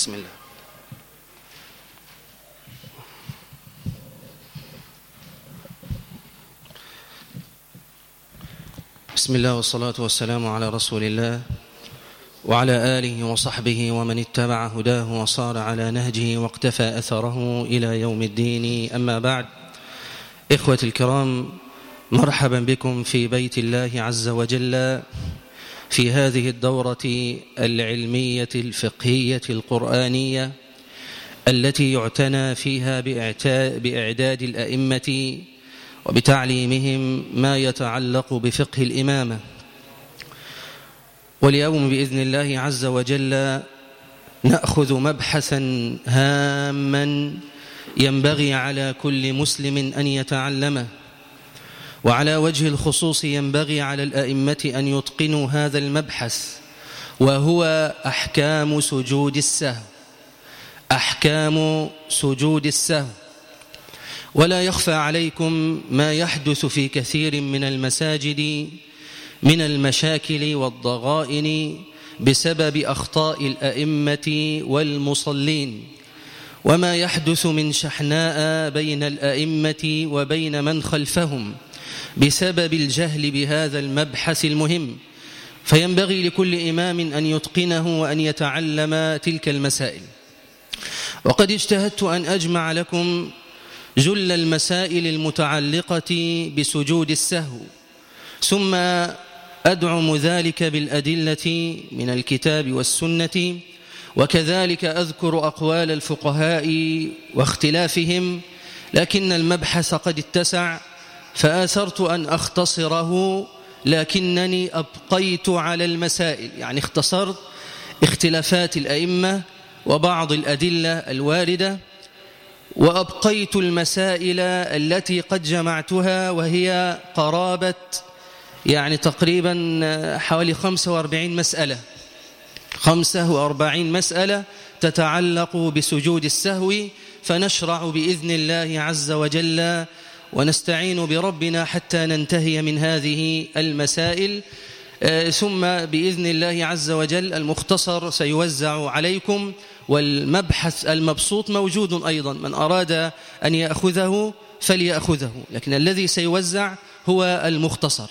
بسم الله. بسم الله والصلاة والسلام على رسول الله وعلى آله وصحبه ومن اتبع هداه وصار على نهجه واقتفى أثره إلى يوم الدين. أما بعد إخوة الكرام مرحبا بكم في بيت الله عز وجل. في هذه الدورة العلمية الفقهية القرآنية التي يعتنى فيها بإعداد الأئمة وبتعليمهم ما يتعلق بفقه الإمامة. واليوم بإذن الله عز وجل نأخذ مبحثا هاما ينبغي على كل مسلم أن يتعلمه. وعلى وجه الخصوص ينبغي على الأئمة أن يتقنوا هذا المبحث وهو أحكام سجود السهو. أحكام سجود السهو. ولا يخفى عليكم ما يحدث في كثير من المساجد من المشاكل والضغائن بسبب أخطاء الأئمة والمصلين. وما يحدث من شحناء بين الأئمة وبين من خلفهم. بسبب الجهل بهذا المبحث المهم. فينبغي لكل إمام أن يتقنه وأن يتعلم تلك المسائل. وقد اجتهدت أن أجمع لكم جل المسائل المتعلقة بسجود السهو ثم أدعم ذلك بالأدلة من الكتاب والسنة وكذلك أذكر أقوال الفقهاء واختلافهم لكن المبحث قد اتسع فآثرت أن أختصره لكنني أبقيت على المسائل. يعني اختصرت اختلافات الأئمة وبعض الأدلة الواردة وأبقيت المسائل التي قد جمعتها وهي قرابة يعني تقريبا حوالي 45 مسألة. 45 مسألة تتعلق بسجود السهو فنشرع بإذن الله عز وجل ونستعين بربنا حتى ننتهي من هذه المسائل. ثم بإذن الله عز وجل المختصر سيوزع عليكم والمبحث المبسوط موجود أيضا. من أراد أن يأخذه فليأخذه لكن الذي سيوزع هو المختصر.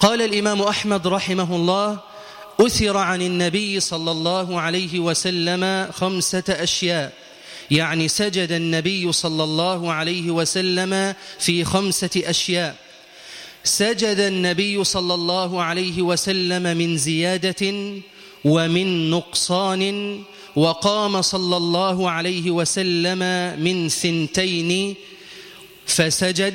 قال الإمام أحمد رحمه الله أثر عن النبي صلى الله عليه وسلم خمسة أشياء. يعني سجد النبي صلى الله عليه وسلم في خمسة أشياء. سجد النبي صلى الله عليه وسلم من زيادة ومن نقصان وقام صلى الله عليه وسلم من ثنتين فسجد.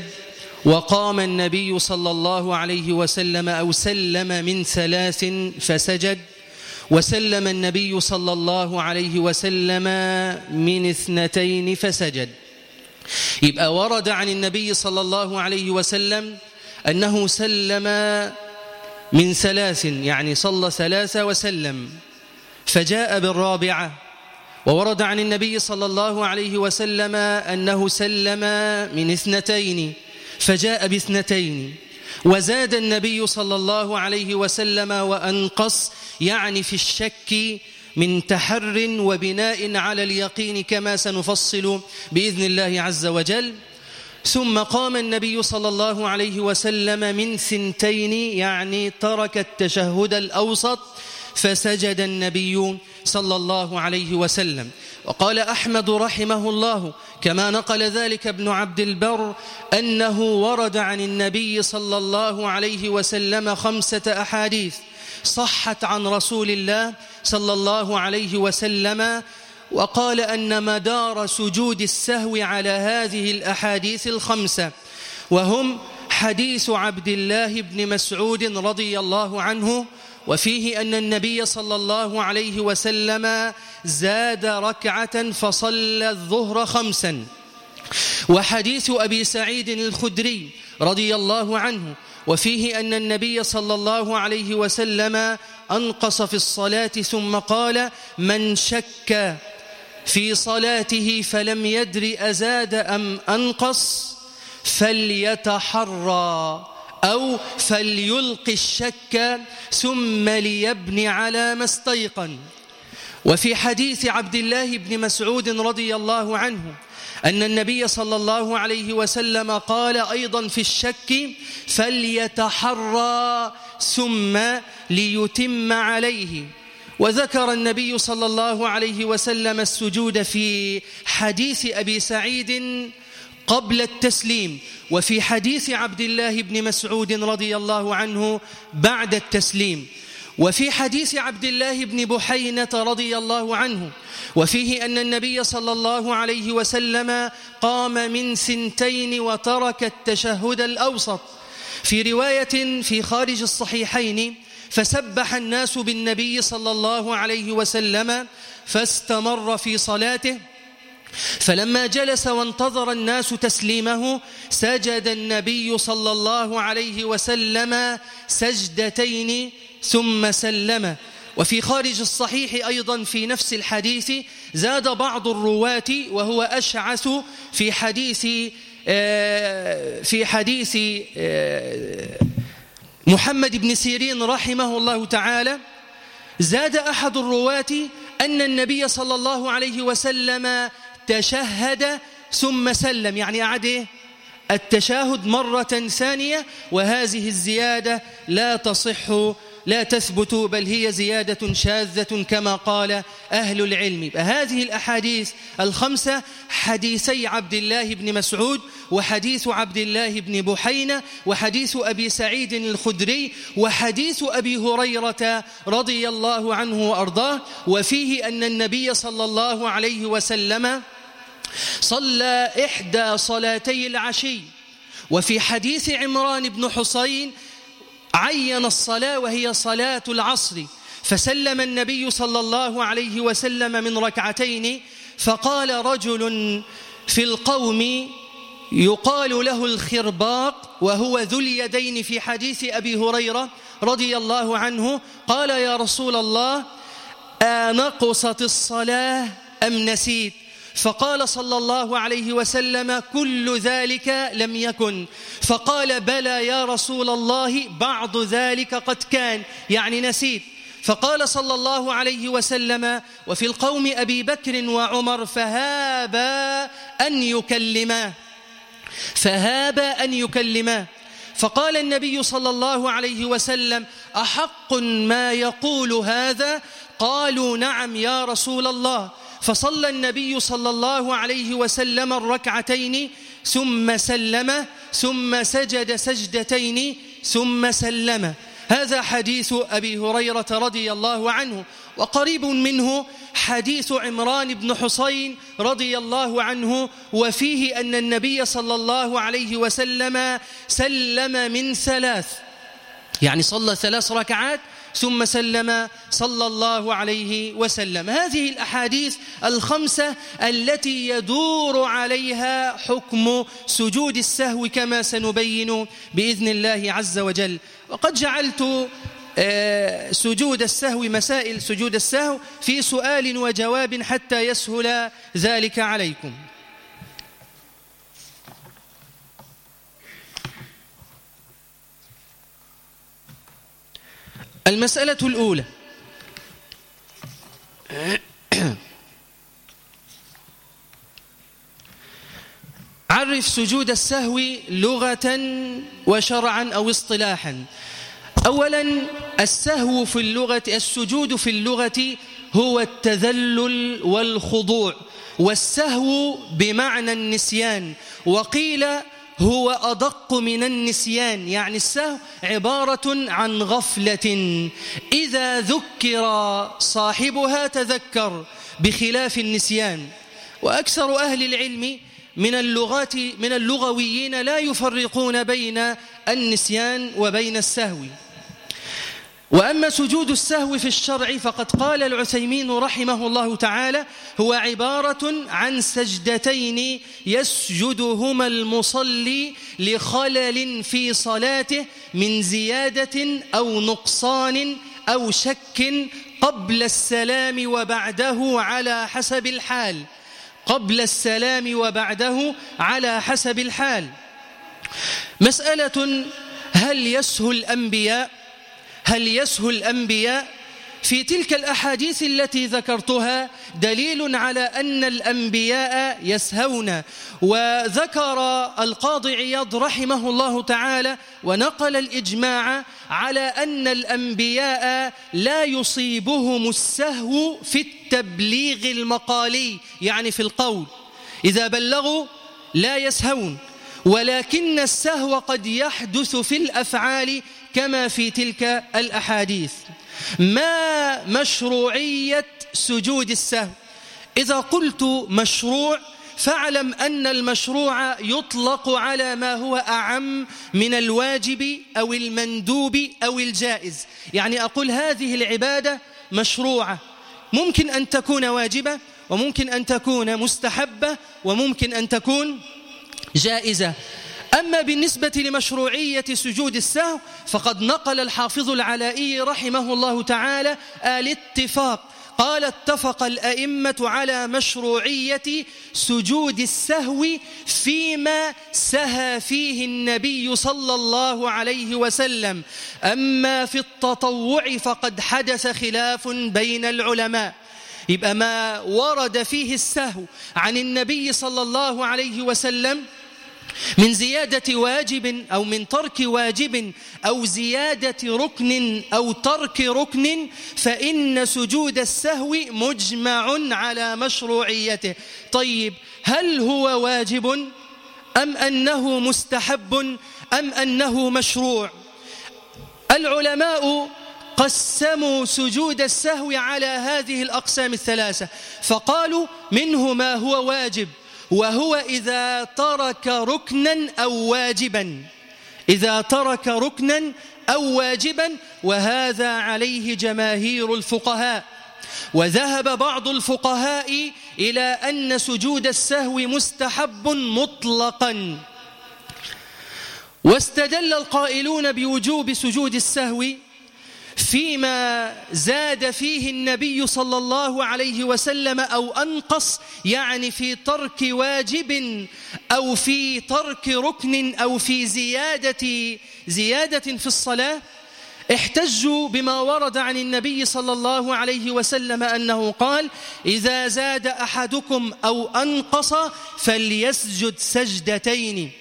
وقام النبي صلى الله عليه وسلم أو سلم من ثلاث فسجد. وسلم النبي صلى الله عليه وسلم من اثنتين فسجد. يبقى ورد عن النبي صلى الله عليه وسلم أنه سلم من ثلاث يعني صلى ثلاثة وسلم فجاء بالرابعة. وورد عن النبي صلى الله عليه وسلم أنه سلم من اثنتين فجاء باثنتين. وزاد النبي صلى الله عليه وسلم وأنقص يعني في الشك من تحر وبناء على اليقين كما سنفصل بإذن الله عز وجل. ثم قام النبي صلى الله عليه وسلم من ثنتين يعني ترك التشهد الأوسط فسجد النبي صلى الله عليه وسلم. وقال أحمد رحمه الله كما نقل ذلك ابن عبد البر أنه ورد عن النبي صلى الله عليه وسلم خمسة أحاديث صحت عن رسول الله صلى الله عليه وسلم وقال أن مدار سجود السهو على هذه الأحاديث الخمسة وهم حديث عبد الله بن مسعود رضي الله عنه وفيه أن النبي صلى الله عليه وسلم زاد ركعة فصلى الظهر خمسا. وحديث أبي سعيد الخدري رضي الله عنه وفيه أن النبي صلى الله عليه وسلم أنقص في الصلاة ثم قال من شك في صلاته فلم يدر أزاد أم أنقص فليتحرى أو فليلقي الشك ثم ليبني على ما استيقن. وفي حديث عبد الله بن مسعود رضي الله عنه أن النبي صلى الله عليه وسلم قال أيضا في الشك فليتحرى ثم ليتم عليه. وذكر النبي صلى الله عليه وسلم السجود في حديث أبي سعيد قبل التسليم وفي حديث عبد الله بن مسعود رضي الله عنه بعد التسليم وفي حديث عبد الله بن بحينة رضي الله عنه وفيه أن النبي صلى الله عليه وسلم قام من سنتين وترك التشهد الأوسط. في رواية في خارج الصحيحين فسبح الناس بالنبي صلى الله عليه وسلم فاستمر في صلاته. فلما جلس وانتظر الناس تسليمه سجد النبي صلى الله عليه وسلم سجدتين ثم سلم. وفي خارج الصحيح أيضا في نفس الحديث زاد بعض الرواة وهو أشعث في حديث آه، في حديث آه، محمد بن سيرين رحمه الله تعالى زاد أحد الرواة أن النبي صلى الله عليه وسلم تشهد ثم سلم يعني أعد إيه؟ التشاهد مرة ثانية وهذه الزيادة لا تصح لا تثبت بل هي زيادة شاذة كما قال أهل العلم. هذه الأحاديث الخمسة حديثي عبد الله بن مسعود وحديث عبد الله بن بحينة وحديث أبي سعيد الخدري وحديث أبي هريرة رضي الله عنه وأرضاه. وفيه أن النبي صلى الله عليه وسلم صلى إحدى صلاتي العشي. وفي حديث عمران بن حسين عين الصلاة وهي صلاة العصر. فسلم النبي صلى الله عليه وسلم من ركعتين فقال رجل في القوم يقال له الخرباق وهو ذو اليدين في حديث أبي هريرة رضي الله عنه قال يا رسول الله أنقصت الصلاة أم نسيت؟ فقال صلى الله عليه وسلم كل ذلك لم يكن. فقال بلى يا رسول الله بعض ذلك قد كان. يعني نسيت. فقال صلى الله عليه وسلم وفي القوم أبي بكر وعمر فهابا أن يكلما فهابا أن يكلما فقال النبي صلى الله عليه وسلم أحق ما يقول هذا؟ قالوا نعم يا رسول الله. فصلى النبي صلى الله عليه وسلم الركعتين ثم سلم ثم سجد سجدتين ثم سلم. هذا حديث أبي هريرة رضي الله عنه. وقريب منه حديث عمران بن حسين رضي الله عنه. وفيه أن النبي صلى الله عليه وسلم سلم من ثلاث. يعني صلى ثلاث ركعات ثم سلم صلى الله عليه وسلم. هذه الأحاديث الخمسة التي يدور عليها حكم سجود السهو كما سنبين بإذن الله عز وجل. وقد جعلت آه، سجود السهو مسائل سجود السهو في سؤال وجواب حتى يسهل ذلك عليكم. المسألة الأولى. عرف سجود السهو لغة وشرعا أو اصطلاحا. أولا السهو في اللغة السجود في اللغة هو التذلل والخضوع والسهو بمعنى النسيان. وقيل هو أدق من النسيان يعني السهو عبارة عن غفلة. إذا ذكر صاحبها تذكر بخلاف النسيان. وأكثر أهل العلم من اللغات من اللغويين لا يفرقون بين النسيان وبين السهو. وأما سجود السهو في الشرع فقد قال العثيمين رحمه الله تعالى هو عبارة عن سجدتين يسجدهما المصلي لخلل في صلاته من زيادة أو نقصان أو شك قبل السلام وبعده على حسب الحال. قبل السلام وبعده على حسب الحال. مسألة هل يسهو الأنبياء؟ هل يسهو الأنبياء؟ في تلك الأحاديث التي ذكرتها دليل على أن الأنبياء يسهون. وذكر القاضي عياض رحمه الله تعالى ونقل الإجماع على أن الأنبياء لا يصيبهم السهو في التبليغ المقالي يعني في القول. إذا بلغوا لا يسهون ولكن السهو قد يحدث في الأفعال كما في تلك الأحاديث. ما مشروعية سجود السهو إذا قلت مشروع فاعلم أن المشروع يطلق على ما هو أعم من الواجب أو المندوب أو الجائز. يعني أقول هذه العبادة مشروعة. ممكن أن تكون واجبة وممكن أن تكون مستحبة وممكن أن تكون جائزة. أما بالنسبة لمشروعية سجود السهو فقد نقل الحافظ العلائي رحمه الله تعالى الاتفاق قال اتفق الأئمة على مشروعية سجود السهو فيما سهى فيه النبي صلى الله عليه وسلم. أما في التطوع فقد حدث خلاف بين العلماء. يبقى ما ورد فيه السهو عن النبي صلى الله عليه وسلم من زيادة واجب أو من ترك واجب أو زيادة ركن أو ترك ركن فإن سجود السهو مجمع على مشروعيته. طيب هل هو واجب؟ أم أنه مستحب؟ أم أنه مشروع؟ العلماء قسموا سجود السهو على هذه الأقسام الثلاثة فقالوا منه ما هو واجب. وهو إذا ترك ركنا أو واجبا. إذا ترك ركنا أو واجبا وهذا عليه جماهير الفقهاء. وذهب بعض الفقهاء إلى أن سجود السهو مستحب مطلقا. واستدل القائلون بوجوب سجود السهو فيما زاد فيه النبي صلى الله عليه وسلم أو أنقص يعني في ترك واجب أو في ترك ركن أو في زيادة زيادة في الصلاة احتجوا بما ورد عن النبي صلى الله عليه وسلم أنه قال إذا زاد أحدكم أو أنقص فليسجد سجدتين.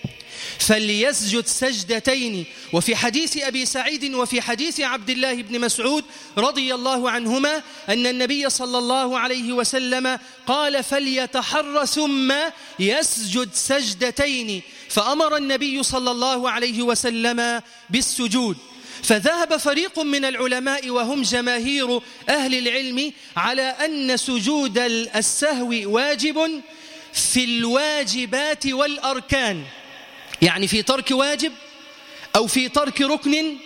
فليسجد سجدتين. وفي حديث أبي سعيد وفي حديث عبد الله بن مسعود رضي الله عنهما أن النبي صلى الله عليه وسلم قال فليتحر ثم يسجد سجدتين. فأمر النبي صلى الله عليه وسلم بالسجود. فذهب فريق من العلماء وهم جماهير أهل العلم على أن سجود السهو واجب في الواجبات والأركان. يعني في ترك واجب أو في ترك ركن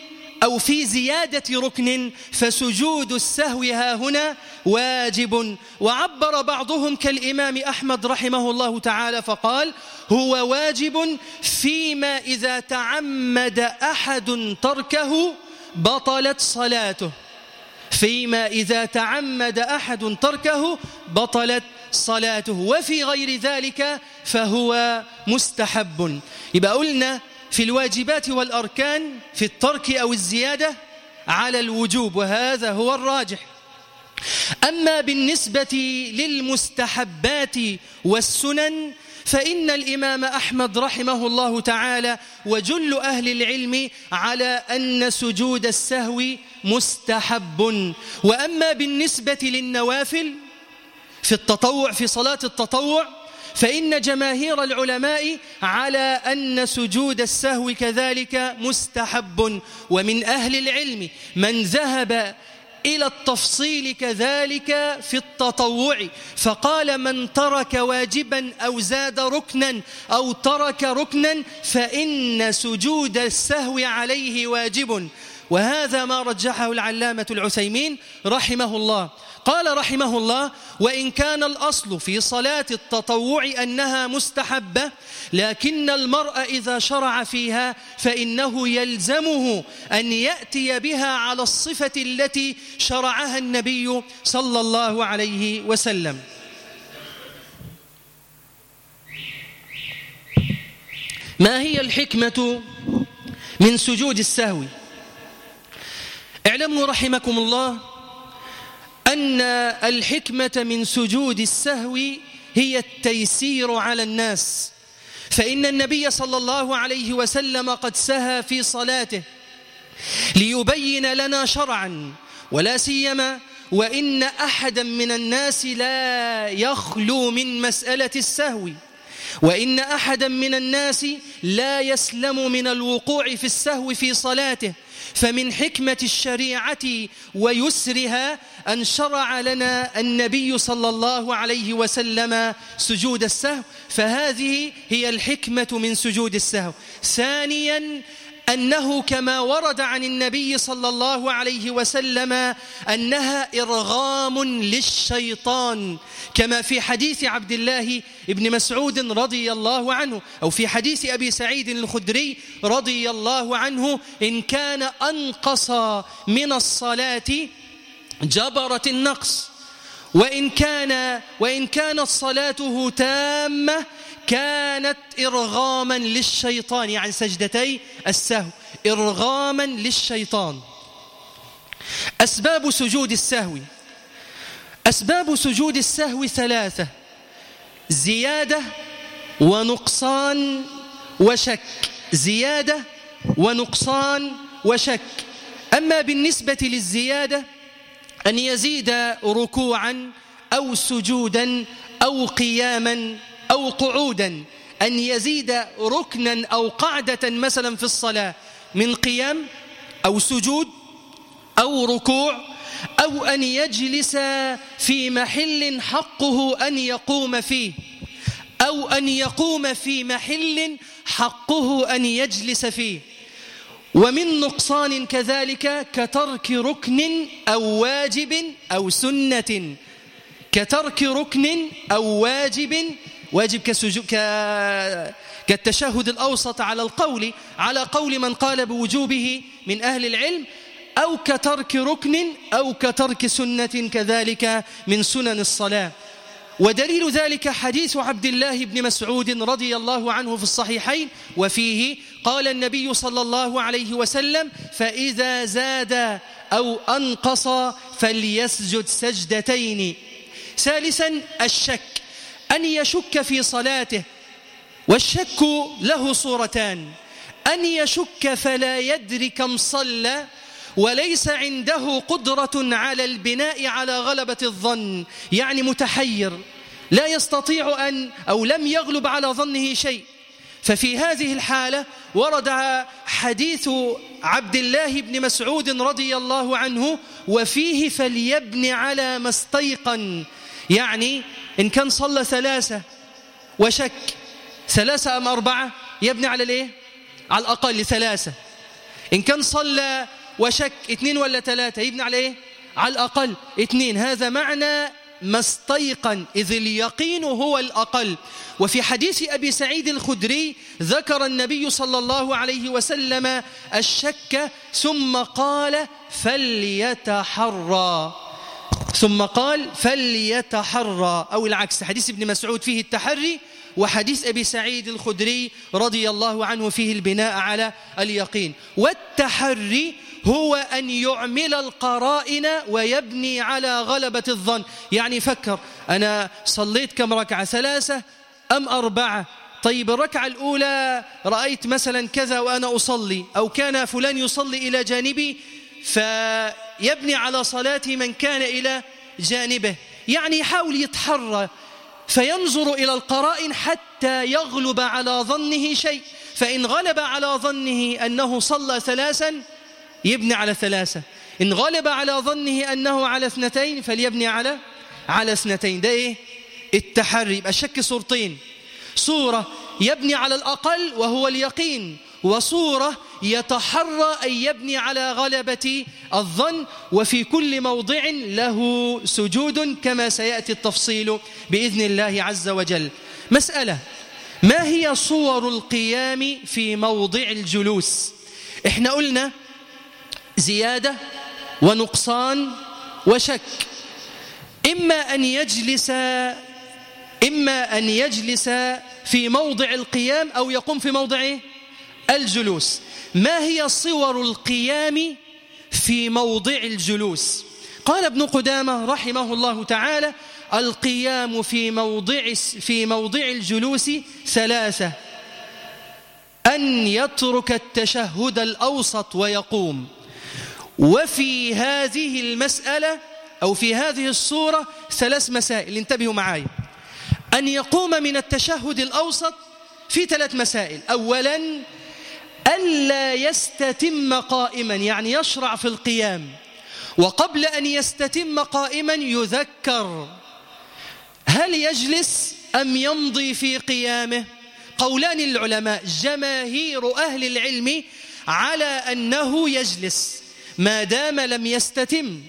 أو في زيادة ركن فسجود السهو ها هنا واجب. وعبر بعضهم كالإمام أحمد رحمه الله تعالى فقال هو واجب فيما إذا تعمد أحد تركه بطلت صلاته. فيما إذا تعمد أحد تركه بطلت صلاته وفي غير ذلك فهو مستحب. يبقى قلنا في الواجبات والأركان في الترك أو الزيادة على الوجوب وهذا هو الراجح. أما بالنسبة للمستحبات والسنن فإن الإمام أحمد رحمه الله تعالى وجل أهل العلم على أن سجود السهو مستحب. وأما بالنسبة للنوافل في التطوع في صلاة التطوع فإن جماهير العلماء على أن سجود السهو كذلك مستحب. ومن أهل العلم من ذهب إلى التفصيل كذلك في التطوع فقال من ترك واجبا أو زاد ركنا أو ترك ركنا فإن سجود السهو عليه واجب. وهذا ما رجحه العلامة العثيمين رحمه الله. قال رحمه الله وإن كان الأصل في صلاة التطوع أنها مستحبة لكن المرء إذا شرع فيها فإنه يلزمه أن يأتي بها على الصفة التي شرعها النبي صلى الله عليه وسلم. ما هي الحكمة من سجود السهو؟ اعلموا رحمكم الله أن الحكمة من سجود السهو هي التيسير على الناس. فإن النبي صلى الله عليه وسلم قد سهى في صلاته ليبين لنا شرعا ولا سيما وإن أحدا من الناس لا يخلو من مسألة السهو وإن أحدا من الناس لا يسلم من الوقوع في السهو في صلاته فمن حكمة الشريعة ويسرها أن شرع لنا النبي صلى الله عليه وسلم سجود السهو فهذه هي الحكمة من سجود السهو. ثانيا أنه كما ورد عن النبي صلى الله عليه وسلم أنها إرغام للشيطان كما في حديث عبد الله بن مسعود رضي الله عنه أو في حديث أبي سعيد الخدري رضي الله عنه إن كان أنقص من الصلاة جبرت النقص. وإن كان وإن كانت صلاته تامة كانت إرغاما للشيطان. يعني سجدتي السهو إرغاما للشيطان. أسباب سجود السهو. أسباب سجود السهو ثلاثة زيادة ونقصان وشك. زيادة ونقصان وشك. أما بالنسبة للزيادة أن يزيد ركوعا أو سجودا أو قياما أو قعودا. أن يزيد ركنا أو قعدة مثلا في الصلاة من قيام أو سجود أو ركوع أو أن يجلس في محل حقه أن يقوم فيه أو أن يقوم في محل حقه أن يجلس فيه. ومن نقصان كذلك كترك ركن أو واجب أو سنة كترك ركن أو واجب واجب. كالتشهد الأوسط على القول على قول من قال بوجوبه من أهل العلم أو كترك ركن أو كترك سنة كذلك من سنن الصلاة ودليل ذلك حديث عبد الله بن مسعود رضي الله عنه في الصحيحين وفيه قال النبي صلى الله عليه وسلم فإذا زاد أو أنقص فليسجد سجدتين ثالثا الشك أن يشك في صلاته والشك له صورتان أن يشك فلا يدري كم صلى وليس عنده قدرة على البناء على غلبة الظن يعني متحير لا يستطيع أن أو لم يغلب على ظنه شيء. ففي هذه الحالة ورد حديث عبد الله بن مسعود رضي الله عنه وفيه فليبني على ما استيقن. يعني إن كان صلى ثلاثة وشك ثلاثة أم أربعة يبني على الإيه؟ على الأقل ثلاثة. إن كان صلى وشك اثنين ولا ثلاثة يبني على إيه؟ على الأقل اثنين هذا معنى ما استيقن إذ اليقين هو الأقل. وفي حديث أبي سعيد الخدري ذكر النبي صلى الله عليه وسلم الشك ثم قال فليتحرى. ثم قال فليتحرى. أو العكس حديث ابن مسعود فيه التحري وحديث أبي سعيد الخدري رضي الله عنه فيه البناء على اليقين. والتحري هو أن يعمل القرائن ويبني على غلبة الظن. يعني فكر أنا صليت كم ركعة؟ ثلاثة أم أربعة؟ طيب الركعة الأولى رأيت مثلا كذا وأنا أصلي أو كان فلان يصلي إلى جانبي فيبني على صلاة من كان إلى جانبه. يعني يحاول يتحرى فينظر إلى القرائن حتى يغلب على ظنه شيء. فإن غلب على ظنه أنه صلى ثلاثا يبني على ثلاثة. إن غلب على ظنه أنه على اثنتين فليبني على على اثنتين. ده إيه؟ التحري. يبقى الشك صورتين. صورة يبني على الأقل وهو اليقين وصورة يتحرى أن يبني على غلبة الظن وفي كل موضع له سجود كما سيأتي التفصيل بإذن الله عز وجل. مسألة ما هي صور القيام في موضع الجلوس؟ إحنا قلنا زيادة ونقصان وشك. إما أن يجلس إما أن يجلس في موضع القيام أو يقوم في موضع الجلوس. ما هي صور القيام في موضع الجلوس؟ قال ابن قدامة رحمه الله تعالى القيام في موضع في موضع الجلوس ثلاثة أن يترك التشهد الأوسط ويقوم. وفي هذه المسألة أو في هذه الصورة ثلاث مسائل. انتبهوا معايا أن يقوم من التشهد الأوسط في ثلاث مسائل. أولا ألا يستتم قائما يعني يشرع في القيام. وقبل أن يستتم قائما يذكر هل يجلس أم يمضي في قيامه. قولان للعلماء جماهير أهل العلم على أنه يجلس. ما دام لم يستتم.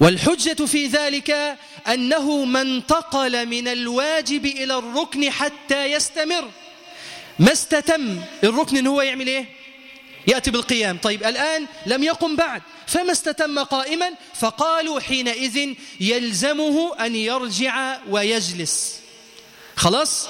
والحجة في ذلك أنه ما انتقل من الواجب إلى الركن حتى يستمر. ما استتم الركن إن هو يعمل إيه؟ يأتي بالقيام. طيب الآن لم يقم بعد. فما استتم قائما؟ فقالوا حينئذ يلزمه أن يرجع ويجلس. خلاص؟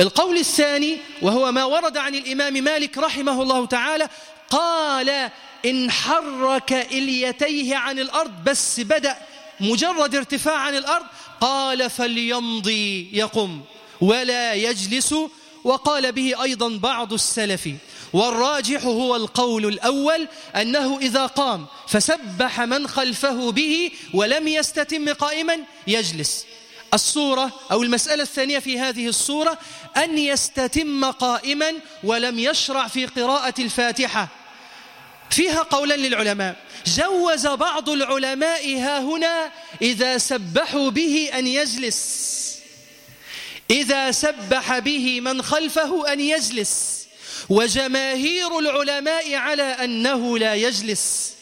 القول الثاني وهو ما ورد عن الإمام مالك رحمه الله تعالى قال إن حرك إليتيه عن الأرض بس بدأ مجرد ارتفاع عن الأرض قال فليمضي يقم ولا يجلس. وقال به أيضا بعض السلف والراجح هو القول الأول أنه إذا قام فسبح من خلفه به ولم يستتم قائما يجلس. الصورة أو المسألة الثانية في هذه الصورة أن يستتم قائما ولم يشرع في قراءة الفاتحة. فيها قولا للعلماء. جوز بعض العلماء ها هنا إذا سبحوا به أن يجلس. إذا سبح به من خلفه أن يجلس. وجماهير العلماء على أنه لا يجلس.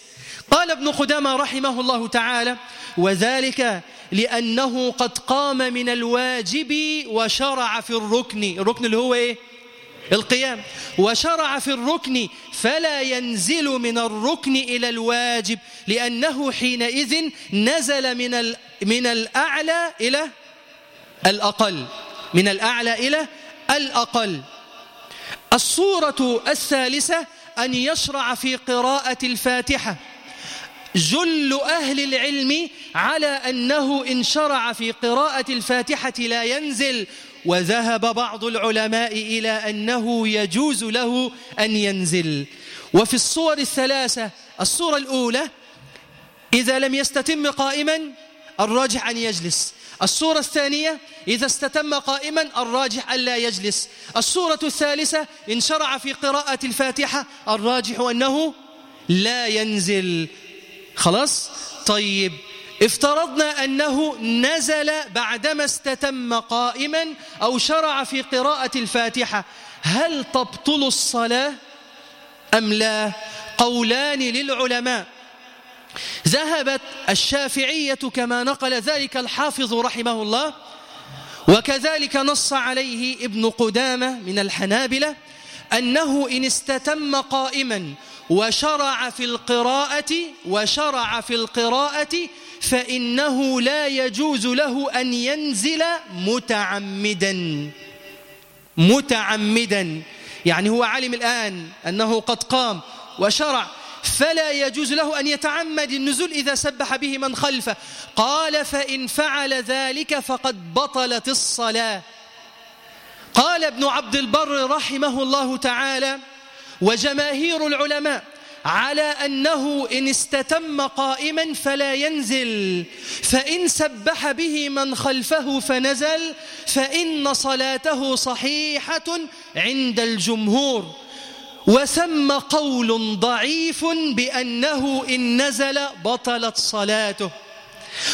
قال ابن قدامة رحمه الله تعالى وذلك لأنه قد قام من الواجب وشرع في الركن. الركن اللي هو إيه؟ القيام. وشرع في الركن فلا ينزل من الركن إلى الواجب لأنه حينئذ نزل من من الأعلى إلى الأقل من الأعلى إلى الأقل. الصورة الثالثة أن يشرع في قراءة الفاتحة. جل أهل العلم على أنه إن شرع في قراءة الفاتحة لا ينزل وذهب بعض العلماء إلى أنه يجوز له أن ينزل. وفي الصور الثلاثة الصورة الأولى إذا لم يستتم قائما الراجح أن يجلس. الصورة الثانية إذا استتم قائما الراجح ألا يجلس. الصورة الثالثة إن شرع في قراءة الفاتحة الراجح أنه لا ينزل. خلاص؟ طيب. افترضنا أنه نزل بعدما استتم قائما أو شرع في قراءة الفاتحة. هل تبطل الصلاة أم لا؟ قولان للعلماء. ذهبت الشافعية كما نقل ذلك الحافظ رحمه الله وكذلك نص عليه ابن قدامة من الحنابلة أنه إن استتم قائما وشرع في القراءة وشرع في القراءة فإنه لا يجوز له أن ينزل متعمدا. متعمدا. يعني هو علم الآن أنه قد قام وشرع. فلا يجوز له أن يتعمد النزول إذا سبح به من خلفه. قال فإن فعل ذلك فقد بطلت الصلاة. قال ابن عبد البر رحمه الله تعالى وجماهير العلماء على أنه إن استتم قائما فلا ينزل فإن سبح به من خلفه فنزل فإن صلاته صحيحة عند الجمهور. وثم قول ضعيف بأنه إن نزل بطلت صلاته.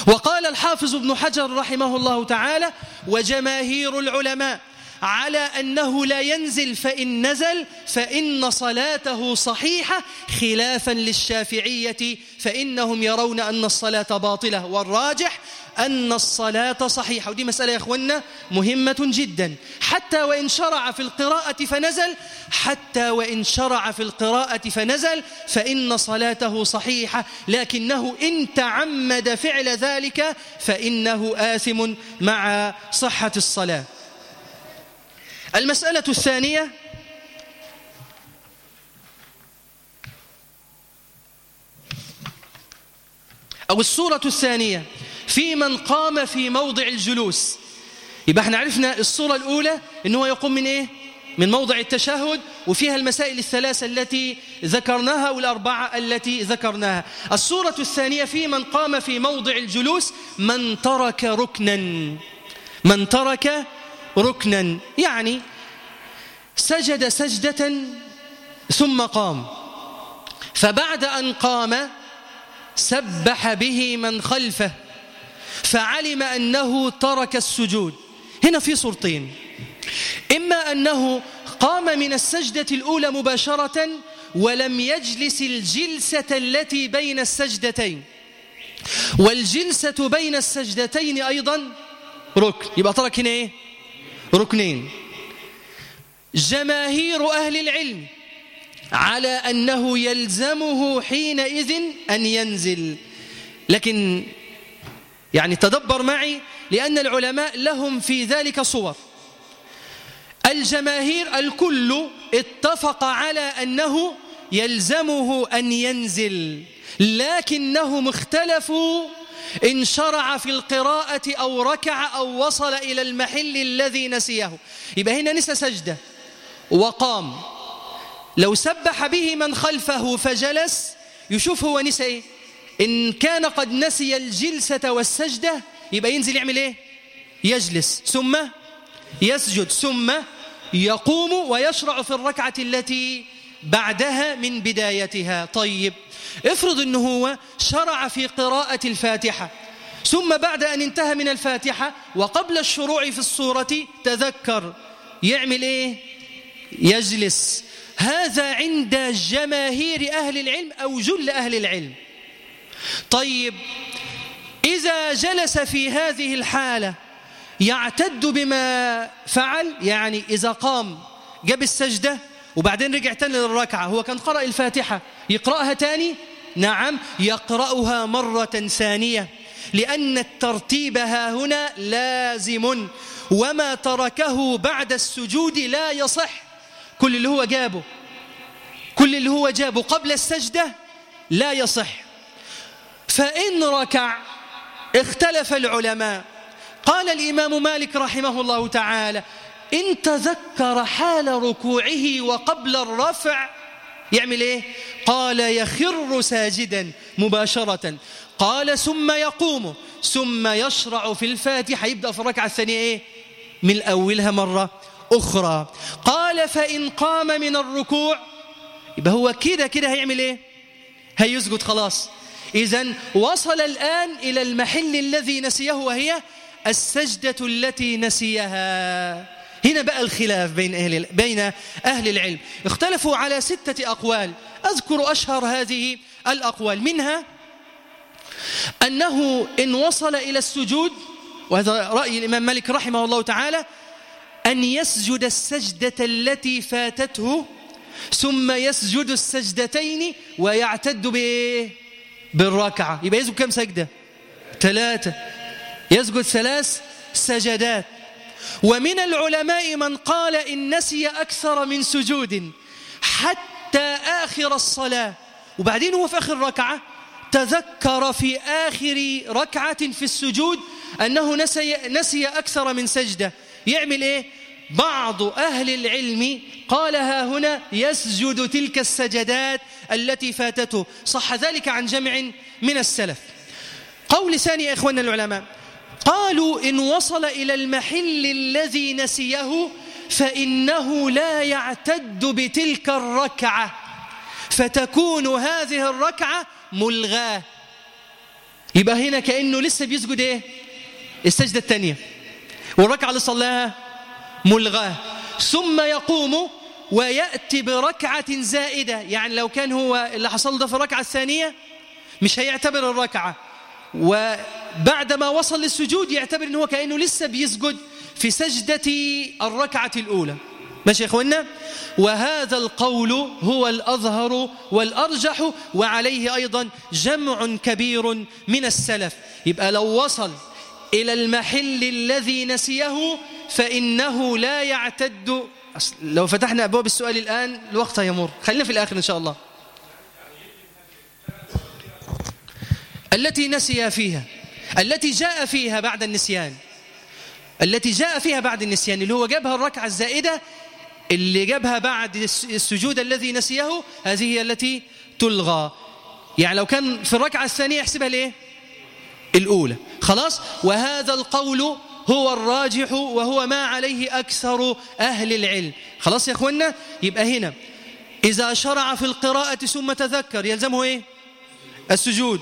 وقال الحافظ ابن حجر رحمه الله تعالى وجماهير العلماء على أنه لا ينزل فإن نزل فإن صلاته صحيحة خلافا للشافعية فإنهم يرون أن الصلاة باطلة. والراجح أن الصلاة صحيحة. ودي مسألة يا أخوانا مهمة جدا. حتى وإن شرع في القراءة فنزل حتى وإن شرع في القراءة فنزل فإن صلاته صحيحة. لكنه إن تعمد فعل ذلك فإنه آثم مع صحة الصلاة. المسألة الثانية أو الصورة الثانية في من قام في موضع الجلوس. يبقى إحنا عرفنا الصورة الأولى إن هو يقوم من إيه؟ من موضع التشهد وفيها المسائل الثلاثة التي ذكرناها والأربعة التي ذكرناها. الصورة الثانية في من قام في موضع الجلوس من ترك ركنا. من ترك ركنا يعني سجد سجدة ثم قام. فبعد أن قام سبح به من خلفه فعلم أنه ترك السجود. هنا في صورتين. إما أنه قام من السجدة الأولى مباشرة ولم يجلس الجلسة التي بين السجدتين. والجلسة بين السجدتين أيضا ركن. يبقى ترك هنا إيه؟ ركنين. جماهير أهل العلم على أنه يلزمه حينئذ أن ينزل. لكن يعني تدبر معي لأن العلماء لهم في ذلك صور. الجماهير الكل اتفق على أنه يلزمه أن ينزل لكنهم اختلفوا إن شرع في القراءة أو ركع أو وصل إلى المحل الذي نسيه. يبقى هنا نسى سجدة وقام. لو سبح به من خلفه فجلس يشوف هو نسى إيه؟ إن كان قد نسي الجلسة والسجدة يبقى ينزل يعمل إيه؟ يجلس. ثم يسجد ثم يقوم ويشرع في الركعة التي بعدها من بدايتها. طيب افرض أنه هو شرع في قراءة الفاتحة ثم بعد أن انتهى من الفاتحة وقبل الشروع في الصورة تذكر يعمل إيه؟ يجلس. هذا عند جماهير أهل العلم أو جل أهل العلم. طيب إذا جلس في هذه الحالة يعتد بما فعل؟ يعني إذا قام جاب السجدة وبعدين رجع تاني للركعة. هو كان قرأ الفاتحة. يقرأها تاني؟ نعم. يقرأها مرة ثانية. لأن الترتيب ها هنا لازم. وما تركه بعد السجود لا يصح. كل اللي هو جابه. كل اللي هو جابه قبل السجدة لا يصح. فإن ركع اختلف العلماء. قال الإمام مالك رحمه الله تعالى إن تذكر حال ركوعه وقبل الرفع يعمل إيه؟ قال يخر ساجدا مباشرة قال ثم يقوم ثم يشرع في الفاتحة يبدأ في الركعة الثانية إيه؟ من أولها مرة أخرى قال فإن قام من الركوع يبقى هو كده كده هيعمل إيه؟ هيسجد خلاص إذا وصل الآن إلى المحل الذي نسيه وهي السجدة التي نسيها هنا بقى الخلاف بين أهل, بين أهل العلم. اختلفوا على ستة أقوال. أذكر أشهر هذه الأقوال. منها أنه إن وصل إلى السجود وهذا رأي الإمام مالك رحمه الله تعالى أن يسجد السجدة التي فاتته ثم يسجد السجدتين ويعتد بإيه؟ بالركعة. يبقى يسجد كم سجدة؟ ثلاثة. يسجد ثلاث سجدات. ومن العلماء من قال إن نسي أكثر من سجود حتى آخر الصلاة. وبعدين هو في آخر ركعة تذكر في آخر ركعة في السجود أنه نسي, نسي أكثر من سجدة. يعمل إيه؟ بعض أهل العلم قالها هنا يسجد تلك السجدات التي فاتته. صح ذلك عن جمع من السلف. قول ثاني يا إخواننا العلماء. قالوا إن وصل إلى المحل الذي نسيه فإنه لا يعتد بتلك الركعة فتكون هذه الركعة ملغاة. يبقى هنا كأنه لسه بيسجد إيه؟ السجدة الثانية والركعة اللي صلاها ملغاة. ثم يقوم ويأتي بركعة زائدة. يعني لو كان هو اللي حصل ده في الركعة الثانية مش هيعتبر الركعة. وبعدما وصل للسجود يعتبر أنه كأنه لسه بيسجد في سجدة الركعة الأولى. ماشي يا وهذا القول هو الأظهر والأرجح وعليه أيضا جمع كبير من السلف. يبقى لو وصل إلى المحل الذي نسيه فإنه لا يعتد. لو فتحنا أبواب السؤال الآن الوقت يمر خلينا في الآخر إن شاء الله. التي نسي فيها التي جاء فيها بعد النسيان. التي جاء فيها بعد النسيان اللي هو جابها الركعة الزائدة اللي جابها بعد السجود الذي نسيه هذه هي التي تلغى. يعني لو كان في الركعة الثانية يحسبها ليه الأولى. خلاص؟ وهذا القول هو الراجح وهو ما عليه أكثر أهل العلم. خلاص يا أخوانا يبقى هنا. إذا شرع في القراءة ثم تذكر يلزمه إيه؟ السجود.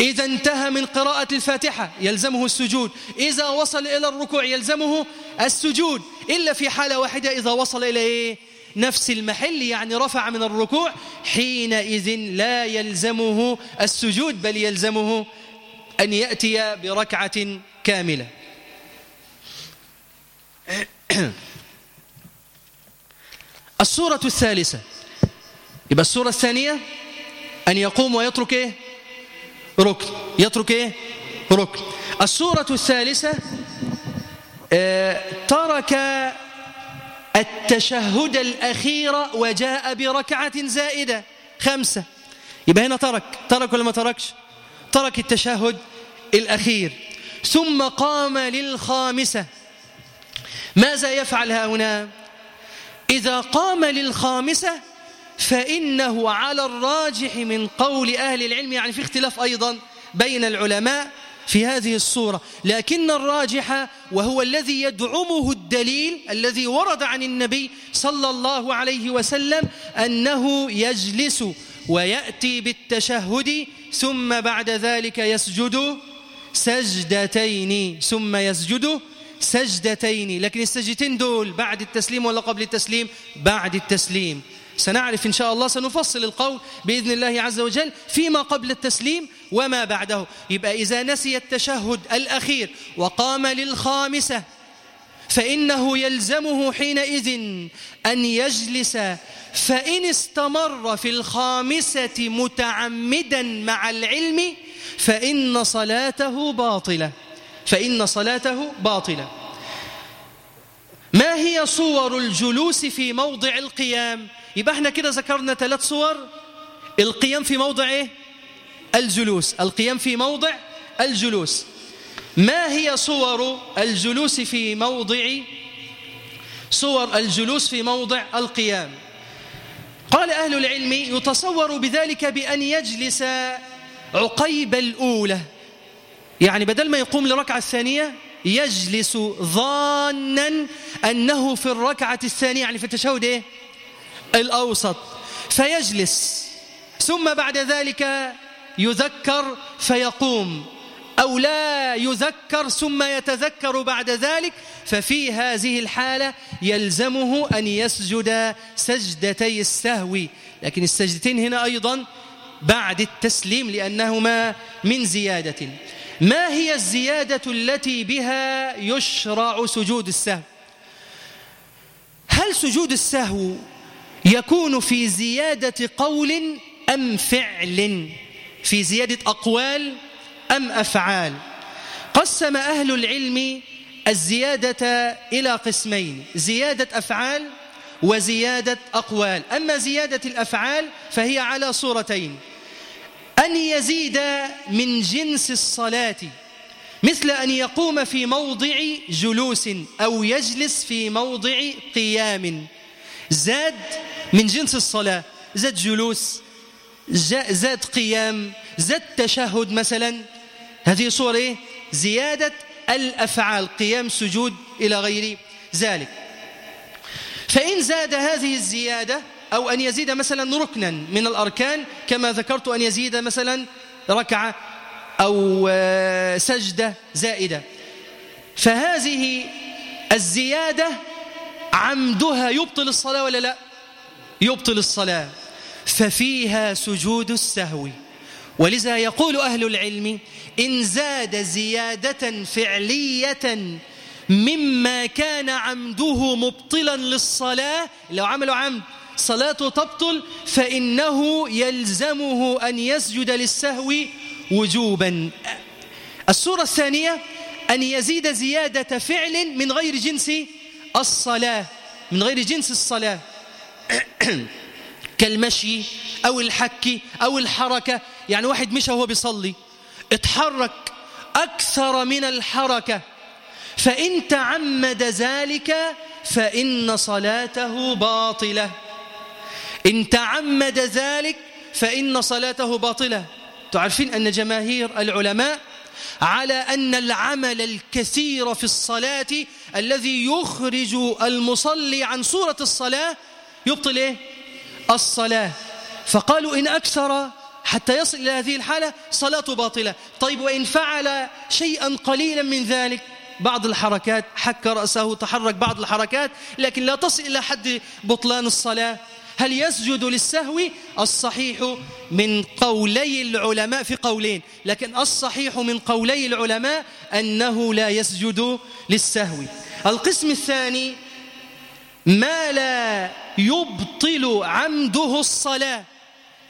إذا انتهى من قراءة الفاتحة يلزمه السجود إذا وصل إلى الركوع يلزمه السجود إلا في حالة واحدة إذا وصل إلى إيه؟ نفس المحل يعني رفع من الركوع حينئذ لا يلزمه السجود بل يلزمه أن يأتي بركعة كاملة السورة الثالثة يبقى السورة الثانية أن يقوم ويترك إيه؟ ركن. يترك إيه؟ ركن. السورة الثالثة آه ترك التشهد الأخير وجاء بركعة زائدة خمسة. يبقى هنا ترك. ترك ولا ما تركش؟ ترك التشهد الأخير. ثم قام للخامسة. ماذا يفعل هنا إذا قام للخامسة فإنه على الراجح من قول أهل العلم يعني في اختلاف أيضا بين العلماء في هذه الصورة. لكن الراجح وهو الذي يدعمه الدليل الذي ورد عن النبي صلى الله عليه وسلم أنه يجلس ويأتي بالتشهد ثم بعد ذلك يسجد سجدتين ثم يسجد سجدتين. لكن السجدتين دول بعد التسليم ولا قبل التسليم؟ بعد التسليم. سنعرف إن شاء الله سنفصل القول بإذن الله عز وجل فيما قبل التسليم وما بعده. يبقى إذا نسي التشهد الأخير وقام للخامسة فإنه يلزمه حينئذ أن يجلس. فإن استمر في الخامسة متعمدا مع العلم فإن صلاته باطلة. فإن صلاته باطلة. ما هي صور الجلوس في موضع القيام؟ يبقى إحنا كده ذكرنا ثلاث صور. القيام في موضع إيه؟ الجلوس. القيام في موضع الجلوس. ما هي صور الجلوس في موضع صور الجلوس في موضع القيام؟ قال أهل العلم يتصور بذلك بأن يجلس عقيب الأولى. يعني بدل ما يقوم لركعة الثانية يجلس ظانا أنه في الركعة الثانية. يعني في التشهد إيه؟ الأوسط فيجلس ثم بعد ذلك يذكر فيقوم أو لا يذكر ثم يتذكر بعد ذلك ففي هذه الحالة يلزمه أن يسجد سجدتي السهو. لكن السجدتين هنا أيضا بعد التسليم لأنهما من زيادة. ما هي الزيادة التي بها يشرع سجود السهو؟ هل سجود السهو يكون في زيادة قول أم فعل؟ في زيادة أقوال أم أفعال؟ قسم أهل العلم الزيادة إلى قسمين زيادة أفعال وزيادة أقوال. أما زيادة الأفعال فهي على صورتين. أن يزيد من جنس الصلاة مثل أن يقوم في موضع جلوس أو يجلس في موضع قيام. زاد من جنس الصلاة. زاد جلوس زاد قيام زاد تشهد مثلا. هذه صورة إيه؟ زيادة الأفعال قيام سجود إلى غير ذلك. فإن زاد هذه الزيادة أو أن يزيد مثلا ركنا من الأركان كما ذكرت أن يزيد مثلا ركعة أو آه، سجدة زائدة. فهذه الزيادة عمدها يبطل الصلاة ولا لا؟ يبطل الصلاة. ففيها سجود السهو. ولذا يقول أهل العلم إن زاد زيادة فعلية مما كان عمده مبطلا للصلاة لو عملوا عمد صلاته تبطل فإنه يلزمه أن يسجد للسهو وجوبا. السورة الثانية أن يزيد زيادة فعل من غير جنس الصلاة من غير جنس الصلاة. كالمشي أو الحك أو الحركة. يعني واحد مشى وهو بيصلي. اتحرك أكثر من الحركة. فإن تعمد ذلك فإن صلاته باطلة. إن تعمد ذلك فإن صلاته باطلة. تعرفين أن جماهير العلماء على أن العمل الكثير في الصلاة الذي يخرج المصلي عن صورة الصلاة يبطل إيه؟ الصلاة. فقالوا إن أكثر حتى يصل إلى هذه الحالة صلاته باطلة. طيب وإن فعل شيئا قليلا من ذلك؟ بعض الحركات حك رأسه تحرك بعض الحركات لكن لا تصل إلى حد بطلان الصلاة. هل يسجد للسهو؟ الصحيح من قولي العلماء في قولين لكن الصحيح من قولي العلماء أنه لا يسجد للسهو. القسم الثاني ما لا يبطل عمده الصلاة.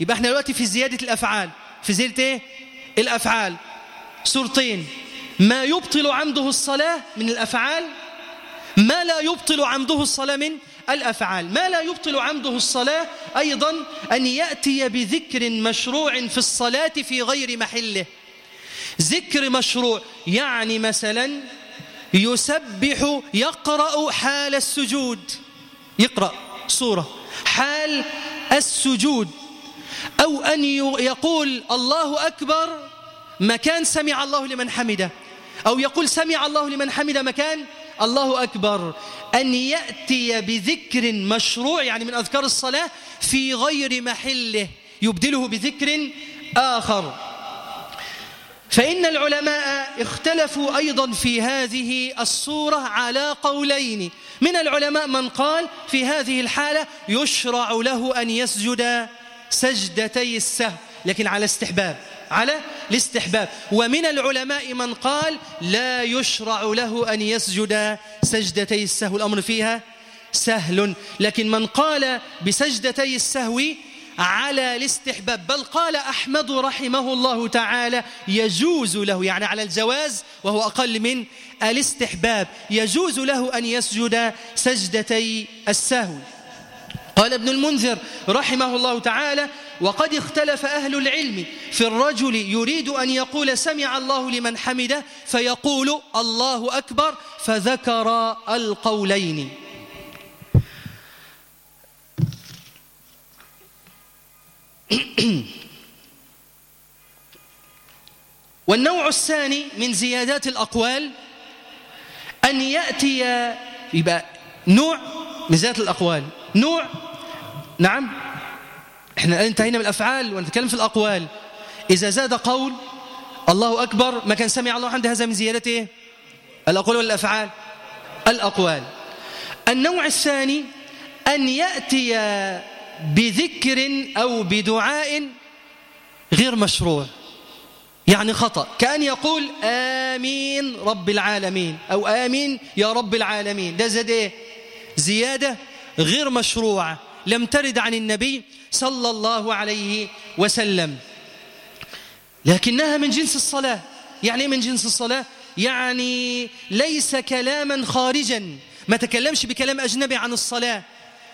يبقى إحنا دلوقتي في زيادة الأفعال. في زيادة إيه؟ الأفعال. سورتين. ما يبطل عمده الصلاة من الأفعال؟ ما لا يبطل عمده الصلاة من الأفعال. ما لا يبطل عمده الصلاة أيضا أن يأتي بذكر مشروع في الصلاة في غير محله. ذكر مشروع يعني مثلا يسبح يقرأ حال السجود. يقرأ سورة. حال السجود. أو أن يقول الله أكبر مكان سمع الله لمن حمده. أو يقول سمع الله لمن حمده مكان الله أكبر أن يأتي بذكر مشروع يعني من أذكار الصلاة في غير محله يبدله بذكر آخر. فإن العلماء اختلفوا أيضا في هذه الصورة على قولين. من العلماء من قال في هذه الحالة يشرع له أن يسجد سجدتي السهو لكن على استحباب. على الاستحباب. ومن العلماء من قال لا يشرع له أن يسجد سجدتي السهو الأمر فيها سهل. لكن من قال بسجدتي السهو على الاستحباب بل قال أحمد رحمه الله تعالى يجوز له يعني على الجواز وهو أقل من الاستحباب يجوز له أن يسجد سجدتي السهو. قال ابن المنذر رحمه الله تعالى وقد اختلف أهل العلم في الرجل يريد أن يقول سمع الله لمن حمده فيقول الله أكبر فذكر القولين. والنوع الثاني من زيادات الأقوال أن يأتي يبقى نوع من زيادة الأقوال. نوع نعم؟ إحنا انتهينا من الأفعال ونتكلم في الأقوال. إذا زاد قول الله أكبر ما كان سمع الله عند هذا من زيادته؟ إيه؟ الأقوال والأفعال الأقوال. النوع الثاني أن يأتي بذكر أو بدعاء غير مشروع. يعني خطأ. كأن يقول آمين رب العالمين أو آمين يا رب العالمين. ده زاد إيه؟ زيادة غير مشروعة لم ترد عن النبي صلى الله عليه وسلم. لكنها من جنس الصلاة. يعني من جنس الصلاة؟ يعني ليس كلاما خارجا. ما تكلمش بكلام أجنبي عن الصلاة.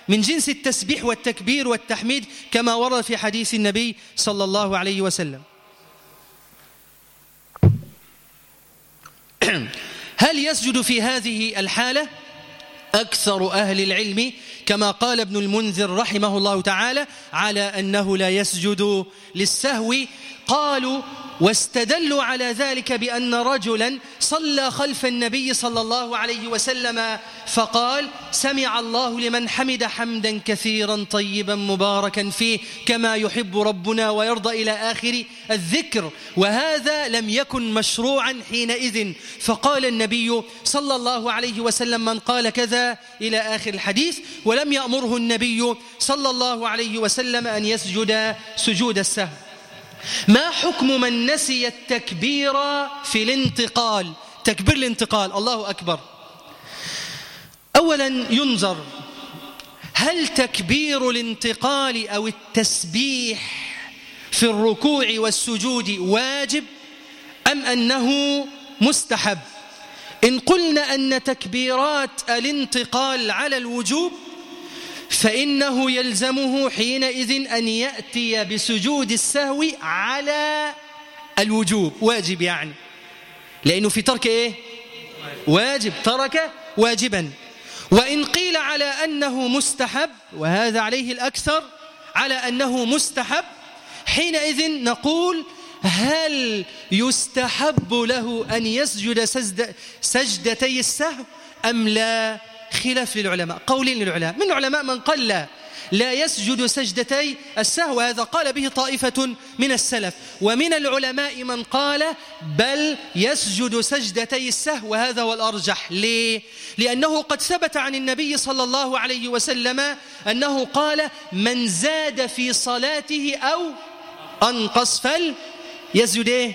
من جنس التسبيح والتكبير والتحميد كما ورد في حديث النبي صلى الله عليه وسلم. هل يسجد في هذه الحالة؟ أكثر أهل العلم كما قال ابن المنذر رحمه الله تعالى على أنه لا يسجد للسهو. قالوا واستدلوا على ذلك بأن رجلا صلى خلف النبي صلى الله عليه وسلم فقال سمع الله لمن حمد حمدا كثيرا طيبا مباركا فيه كما يحب ربنا ويرضى إلى آخر الذكر. وهذا لم يكن مشروعا حينئذ. فقال النبي صلى الله عليه وسلم من قال كذا إلى آخر الحديث. ولم يأمره النبي صلى الله عليه وسلم أن يسجد سجود السهو. ما حكم من نسي التكبير في الانتقال؟ تكبير الانتقال الله أكبر. أولا ينظر هل تكبير الانتقال أو التسبيح في الركوع والسجود واجب أم أنه مستحب؟ إن قلنا أن تكبيرات الانتقال على الوجوب فإنه يلزمه حينئذ أن يأتي بسجود السهو على الوجوب. واجب يعني. لأنه في ترك إيه؟ واجب. ترك واجبا. وإن قيل على أنه مستحب وهذا عليه الأكثر على أنه مستحب حينئذ نقول هل يستحب له أن يسجد سجد سجدتي السهو أم لا؟ خلاف للعلماء قولين للعلماء من العلماء من قال لا يسجد سجدتي السهو هذا قال به طائفة من السلف ومن العلماء من قال بل يسجد سجدتي السهو وهذا هو الأرجح ليه؟ لأنه قد ثبت عن النبي صلى الله عليه وسلم أنه قال من زاد في صلاته أو أنقص فل يسجد؟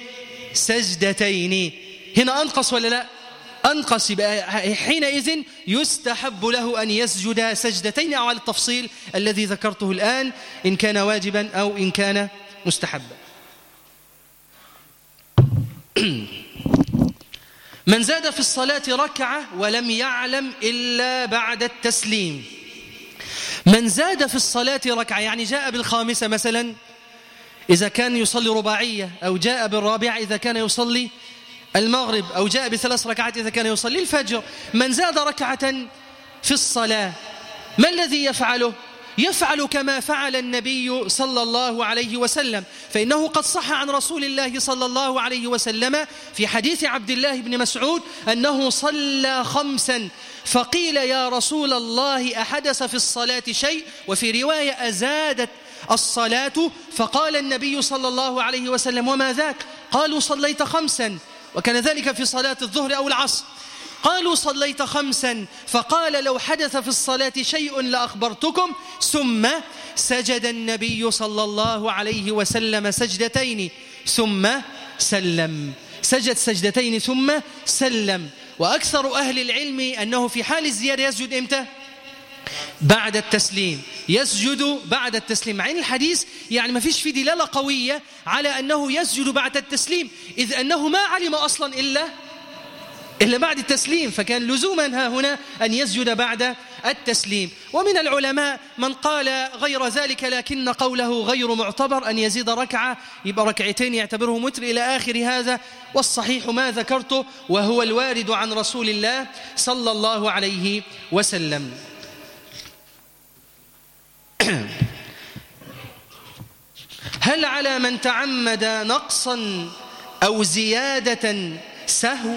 سجدتين هنا أنقص ولا لا؟ أنقص حينئذ يستحب له أن يسجد سجدتين أو على التفصيل الذي ذكرته الآن إن كان واجبا أو إن كان مستحبا. من زاد في الصلاة ركعة ولم يعلم إلا بعد التسليم. من زاد في الصلاة ركعة يعني جاء بالخامسة مثلا إذا كان يصلي رباعية أو جاء بالرابعة إذا كان يصلي المغرب أو جاء بثلاث ركعات إذا كان يصلي الفجر من زاد ركعة في الصلاة ما الذي يفعله؟ يفعل كما فعل النبي صلى الله عليه وسلم فإنه قد صح عن رسول الله صلى الله عليه وسلم في حديث عبد الله بن مسعود أنه صلى خمسا فقيل يا رسول الله أحدث في الصلاة شيء؟ وفي رواية أزادت الصلاة فقال النبي صلى الله عليه وسلم وما ذاك؟ قالوا صليت خمسا. وكان ذلك في صلاة الظهر أو العصر. قالوا صليت خمسا فقال لو حدث في الصلاة شيء لأخبرتكم. ثم سجد النبي صلى الله عليه وسلم سجدتين. ثم سلم. سجد سجدتين ثم سلم. وأكثر أهل العلم أنه في حال الزيادة يسجد إمتى؟ بعد التسليم. يسجد بعد التسليم. مع إن الحديث يعني ما فيش فيه دلالة قوية على أنه يسجد بعد التسليم إذ أنه ما علم أصلا إلا إلا بعد التسليم. فكان لزوما ها هنا أن يسجد بعد التسليم. ومن العلماء من قال غير ذلك لكن قوله غير معتبر أن يزيد ركعة يبقى ركعتين يعتبره متر إلى آخر هذا. والصحيح ما ذكرته وهو الوارد عن رسول الله صلى الله عليه وسلم. هل على من تعمد نقصا أو زيادة سهو؟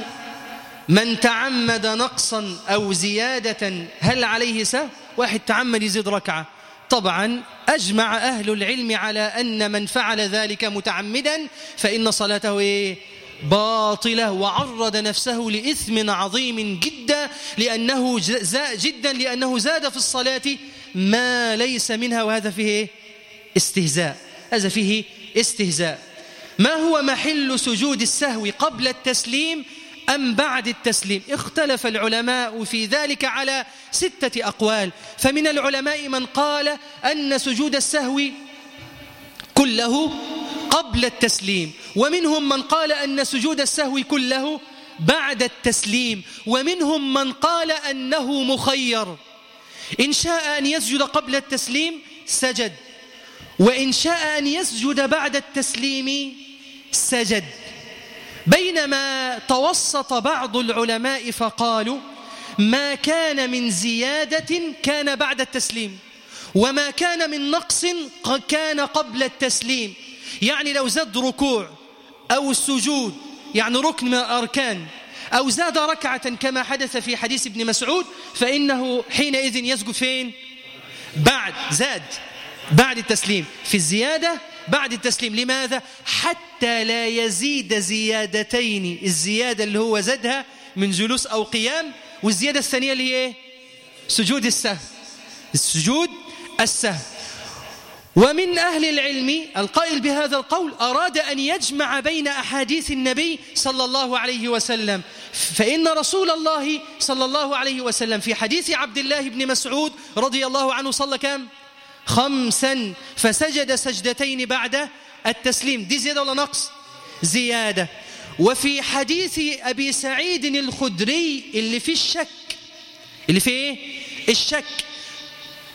من تعمد نقصا أو زيادة هل عليه سهو؟ واحد تعمد يزيد ركعة. طبعا أجمع أهل العلم على أن من فعل ذلك متعمدا فإن صلاته إيه؟ باطلة وعرض نفسه لإثم عظيم جدا لأنه جدا لأنه زاد في الصلاة ما ليس منها وهذا فيه؟ استهزاء. هذا فيه استهزاء. ما هو محل سجود السهو قبل التسليم أم بعد التسليم؟ اختلف العلماء في ذلك على ستة أقوال. فمن العلماء من قال أن سجود السهو كله قبل التسليم. ومنهم من قال أن سجود السهو كله بعد التسليم. ومنهم من قال أنه مخير. إن شاء أن يسجد قبل التسليم سجد. وإن شاء أن يسجد بعد التسليم سجد. بينما توسط بعض العلماء فقالوا ما كان من زيادة كان بعد التسليم. وما كان من نقص كان قبل التسليم. يعني لو زاد ركوع أو السجود يعني ركن من الأركان أو زاد ركعة كما حدث في حديث ابن مسعود فإنه حينئذ يسجد فين؟ بعد زاد بعد التسليم. في الزيادة بعد التسليم. لماذا؟ حتى لا يزيد زيادتين الزيادة اللي هو زادها من جلوس أو قيام والزيادة الثانية اللي هي إيه؟ سجود السهو السجود السهو ومن أهل العلم القائل بهذا القول أراد أن يجمع بين أحاديث النبي صلى الله عليه وسلم فإن رسول الله صلى الله عليه وسلم في حديث عبد الله بن مسعود رضي الله عنه صلى كم؟ خمسا فسجد سجدتين بعد التسليم دي زيادة ولا نقص؟ زيادة وفي حديث أبي سعيد الخدري اللي في الشك اللي في إيه؟ الشك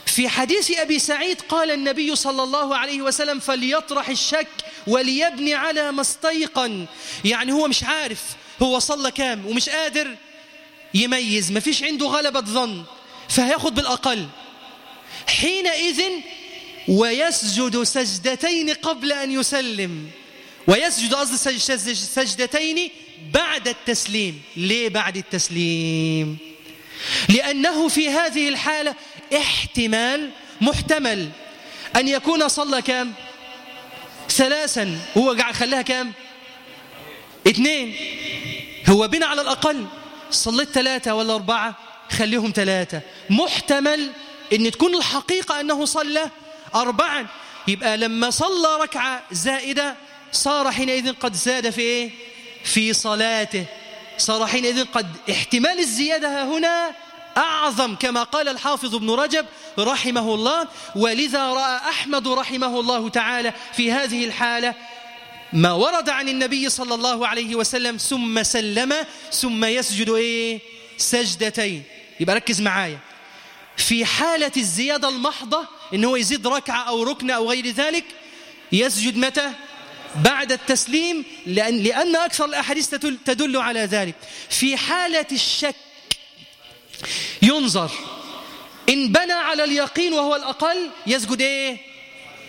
في حديث أبي سعيد قال النبي صلى الله عليه وسلم فليطرح الشك وليبني على ما استيقن. يعني هو مش عارف هو صلى كام ومش قادر يميز. مفيش عنده غلبة ظن. فهياخد بالأقل. حينئذ ويسجد سجدتين قبل أن يسلم. ويسجد قصد سجدتين بعد التسليم. ليه بعد التسليم؟ لأنه في هذه الحالة احتمال محتمل أن يكون صلى كام؟ ثلاثا. هو خلاها كام؟ اثنين. هو بنا على الأقل. صليت ثلاثة ولا أربعة؟ خليهم ثلاثة. محتمل أن تكون الحقيقة أنه صلى أربعا. يبقى لما صلى ركعة زائدة صار حينئذ قد زاد في إيه؟ في صلاته. صار حينئذ قد احتمال الزيادة هنا أعظم كما قال الحافظ ابن رجب رحمه الله ولذا رأى أحمد رحمه الله تعالى في هذه الحالة ما ورد عن النبي صلى الله عليه وسلم ثم سلم ثم يسجد إيه؟ سجدتين يبقى ركز معايا في حالة الزيادة المحضة إن هو يزيد ركعة أو ركن أو غير ذلك يسجد متى؟ بعد التسليم لأن, لأن أكثر الأحاديث تدل على ذلك في حالة الشك ينظر إن بنى على اليقين وهو الأقل يسجد إيه؟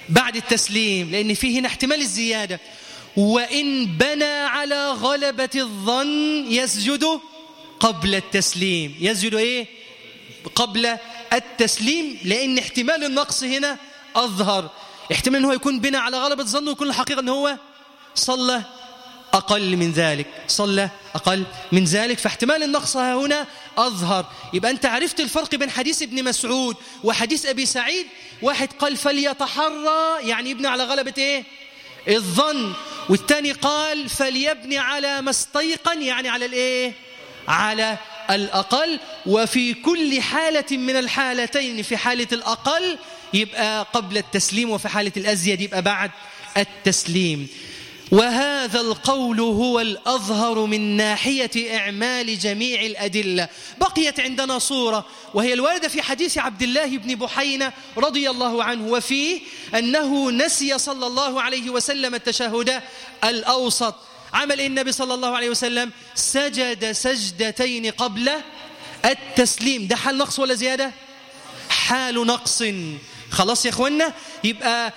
بعد التسليم لأن فيه هنا احتمال الزيادة وإن بنى على غلبة الظن يسجد قبل التسليم يسجد إيه؟ قبل التسليم لأن احتمال النقص هنا أظهر احتمال أنه يكون بنى على غلبة ظن ويكون الحقيقة أنه هو صلى أقل من ذلك. صلى أقل من ذلك. فاحتمال النقص هنا أظهر. يبقى أنت عرفت الفرق بين حديث ابن مسعود وحديث أبي سعيد. واحد قال فليتحرى يعني يبني على غلبة إيه؟ الظن. والثاني قال فليبني على ما استيقن يعني على الإيه؟ على الأقل. وفي كل حالة من الحالتين في حالة الأقل يبقى قبل التسليم وفي حالة الأزيد يبقى بعد التسليم. وهذا القول هو الأظهر من ناحية إعمال جميع الأدلة. بقيت عندنا صورة وهي الواردة في حديث عبد الله بن بحينة رضي الله عنه وفيه أنه نسي صلى الله عليه وسلم التشهد الأوسط. عمل النبي صلى الله عليه وسلم؟ سجد سجدتين قبل التسليم. ده حال نقص ولا زيادة؟ حال نقص. خلاص يا اخوانا يبقى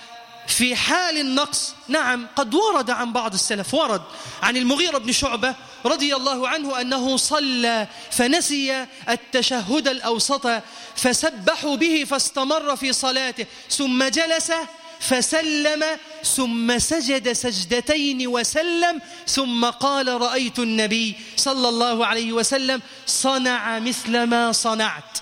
في حال النقص. نعم قد ورد عن بعض السلف. ورد عن المغيرة بن شعبة رضي الله عنه أنه صلى فنسي التشهد الأوسط فسبحوا به فاستمر في صلاته ثم جلس فسلم ثم سجد سجدتين وسلم ثم قال رأيت النبي صلى الله عليه وسلم صنع مثل ما صنعت.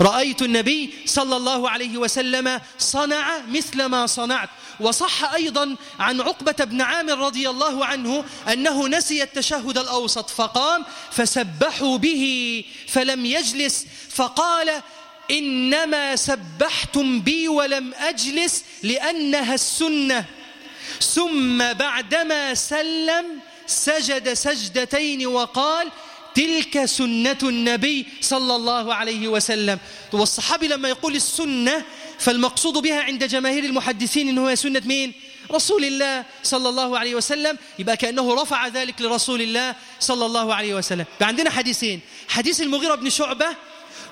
رأيت النبي صلى الله عليه وسلم صنع مثل ما صنعت. وصح أيضا عن عقبة بن عامر رضي الله عنه أنه نسي التشهد الأوسط فقام فسبحوا به فلم يجلس فقال إنما سبحتم بي ولم أجلس لأنها السنة. ثم بعدما سلم سجد سجدتين وقال تلك سنة النبي صلى الله عليه وسلم. والصحابي لما يقول السنة فالمقصود بها عند جماهير المحدثين إنه هي سنة مين؟ رسول الله صلى الله عليه وسلم. يبقى كأنه رفع ذلك لرسول الله صلى الله عليه وسلم. عندنا حديثين. حديث المغيرة بن شعبة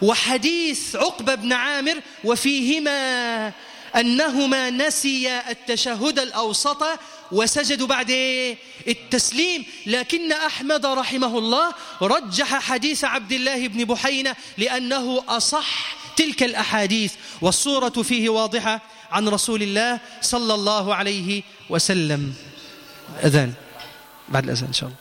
وحديث عقبة بن عامر وفيهما أنهما نسي التشهد الأوسط وسجدوا بعد إيه؟ التسليم. لكن أحمد رحمه الله رجح حديث عبد الله بن بحينة لأنه أصح تلك الأحاديث والصورة فيه واضحة عن رسول الله صلى الله عليه وسلم. أذان. بعد الأذان إن شاء الله.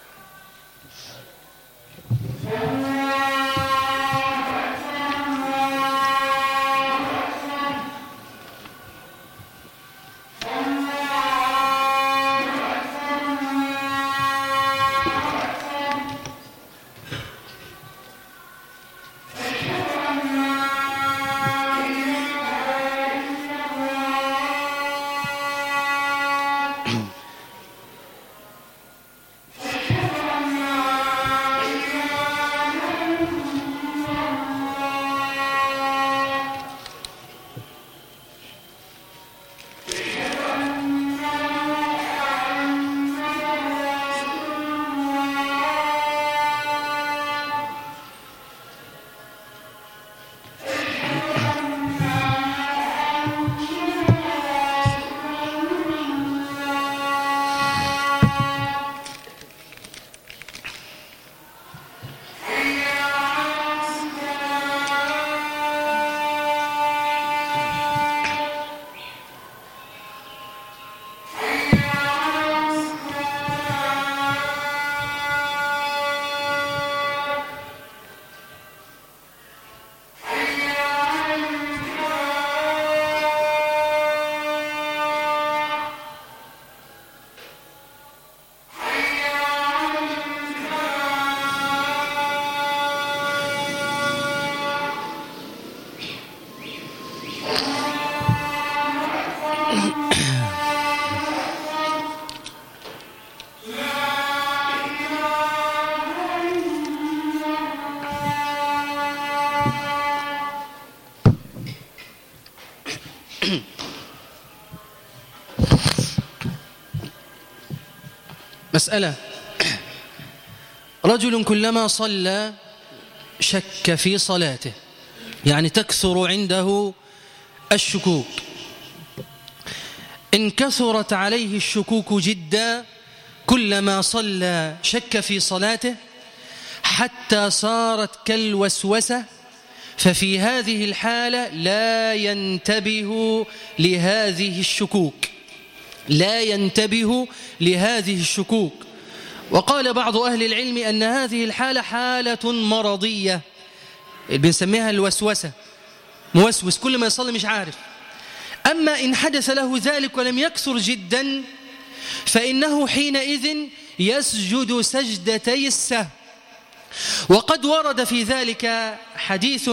مسألة. رجل كلما صلى شك في صلاته يعني تكثر عنده الشكوك. إن كثرت عليه الشكوك جدا كلما صلى شك في صلاته حتى صارت كالوسوسة ففي هذه الحالة لا ينتبه لهذه الشكوك. لا ينتبه لهذه الشكوك. وقال بعض أهل العلم أن هذه الحالة حالة مرضية. بنسميها الوسوسة. موسوس كل ما يصلي مش عارف. أما إن حدث له ذلك ولم يكثر جدا فإنه حينئذ يسجد سجدتي السهو. وقد ورد في ذلك حديث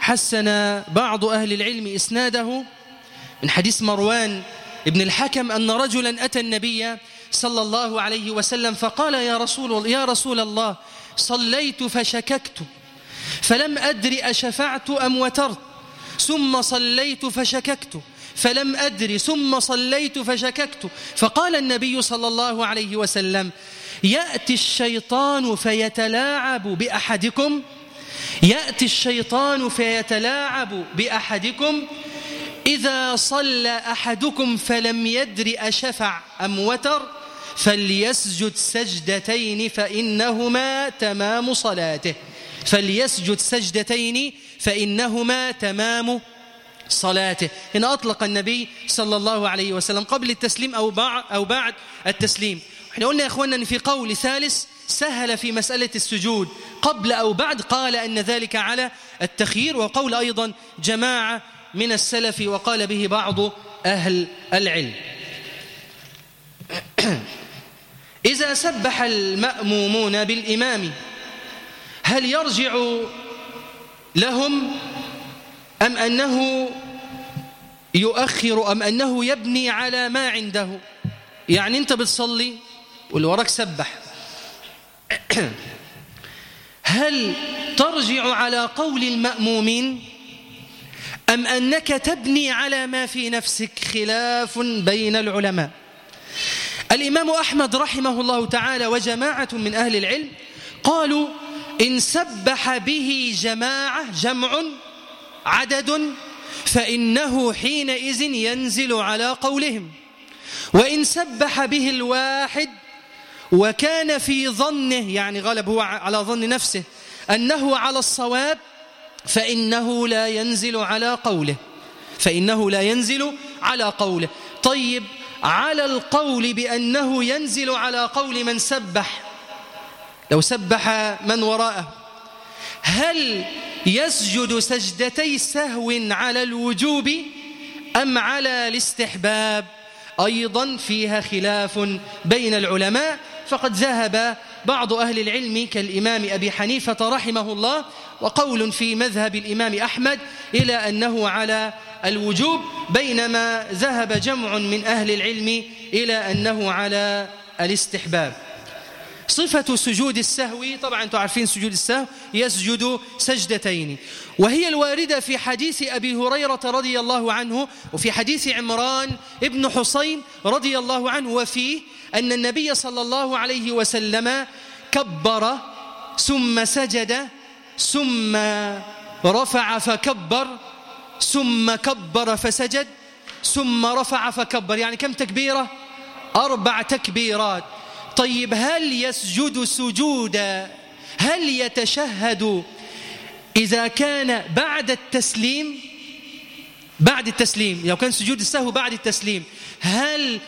حسن بعض أهل العلم إسناده من حديث مروان ابن الحكم أن رجلا أتى النبي صلى الله عليه وسلم فقال يا رسول, يا رسول الله صليت فشككت فلم أدر أشفعت أم وترت ثم صليت فشككت فلم أدر ثم صليت فشككت. فقال النبي صلى الله عليه وسلم يأتي الشيطان فيتلاعب بأحدكم يأتي الشيطان فيتلاعب بأحدكم إذا صلى أحدكم فلم يدر أشفع أم وتر فليسجد سجدتين فإنهما تمام صلاته. فليسجد سجدتين فإنهما تمام صلاته. هنا أطلق النبي صلى الله عليه وسلم قبل التسليم أو بعد, أو بعد التسليم. إحنا قلنا يا إخواننا إن في قول ثالث سهل في مسألة السجود. قبل أو بعد قال أن ذلك على التخيير وقول أيضا جماعة من السلف وقال به بعض أهل العلم. إذا سبح المأمومون بالإمام هل يرجع لهم أم أنه يؤخر أم أنه يبني على ما عنده؟ يعني أنت بتصلي واللي سبح. هل ترجع على قول المأمومين أم أنك تبني على ما في نفسك خلاف بين العلماء؟ الإمام أحمد رحمه الله تعالى وجماعة من أهل العلم قالوا إن سبح به جماعة جمع عدد فإنه حينئذ ينزل على قولهم. وإن سبح به الواحد وكان في ظنه يعني غلب هو على ظن نفسه أنه على الصواب فإنه لا ينزل على قوله فإنه لا ينزل على قوله. طيب على القول بأنه ينزل على قول من سبح. لو سبح من وراءه. هل يسجد سجدتي سهو على الوجوب أم على الاستحباب؟ أيضا فيها خلاف بين العلماء. فقد ذهب بعض أهل العلم كالإمام أبي حنيفة رحمه الله وقول في مذهب الإمام أحمد إلى أنه على الوجوب بينما ذهب جمع من أهل العلم إلى أنه على الاستحباب. صفة سجود السهو طبعا أنتم عارفين سجود السهو يسجد سجدتين. وهي الواردة في حديث أبي هريرة رضي الله عنه وفي حديث عمران ابن حسين رضي الله عنه وفيه أن النبي صلى الله عليه وسلم كبر ثم سجد ثم رفع فكبر ثم كبر فسجد ثم رفع فكبر. يعني كم تكبيرة؟ أربع تكبيرات. طيب هل يسجد سجودا؟ هل يتشهد؟ إذا كان بعد التسليم بعد التسليم لو كان سجود السهو بعد التسليم هل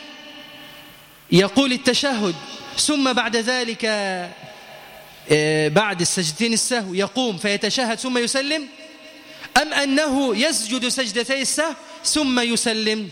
يقول التشهد ثم بعد ذلك آه، بعد السجدتين السهو يقوم فيتشهد ثم يسلم؟ أم أنه يسجد سجدتي السهو ثم يسلم؟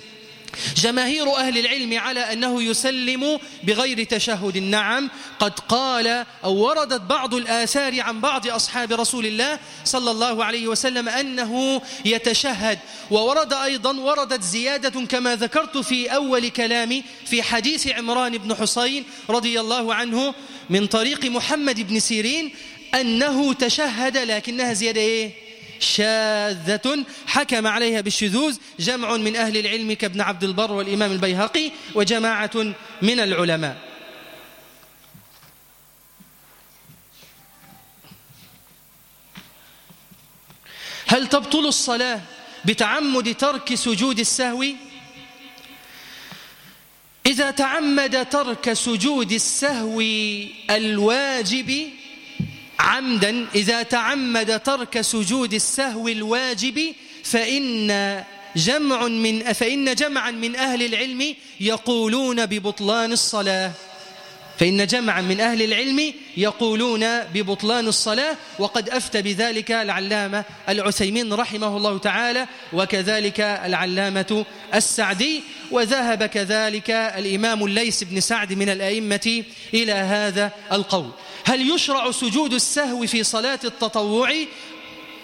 جماهير أهل العلم على أنه يسلم بغير تشهد. نعم قد قال أو وردت بعض الآثار عن بعض أصحاب رسول الله صلى الله عليه وسلم أنه يتشهد. وورد أيضا وردت زيادة كما ذكرت في أول كلامي في حديث عمران بن حسين رضي الله عنه من طريق محمد بن سيرين أنه تشهد لكنها زيادة إيه؟ شاذة حكم عليها بالشذوذ جمع من أهل العلم كابن عبد البر والإمام البيهقي وجماعة من العلماء هل تبطل الصلاة بتعمد ترك سجود السهو؟ إذا تعمد ترك سجود السهو الواجب عمدا إذا تعمد ترك سجود السهو الواجب فإن جمع من فإن جمعا من أهل العلم يقولون ببطلان الصلاة. فإن جمعا من أهل العلم يقولون ببطلان الصلاة. وقد أفتى بذلك العلامة العثيمين رحمه الله تعالى وكذلك العلامة السعدي وذهب كذلك الإمام الليس بن سعد من الأئمة إلى هذا القول. هل يشرع سجود السهو في صلاة التطوع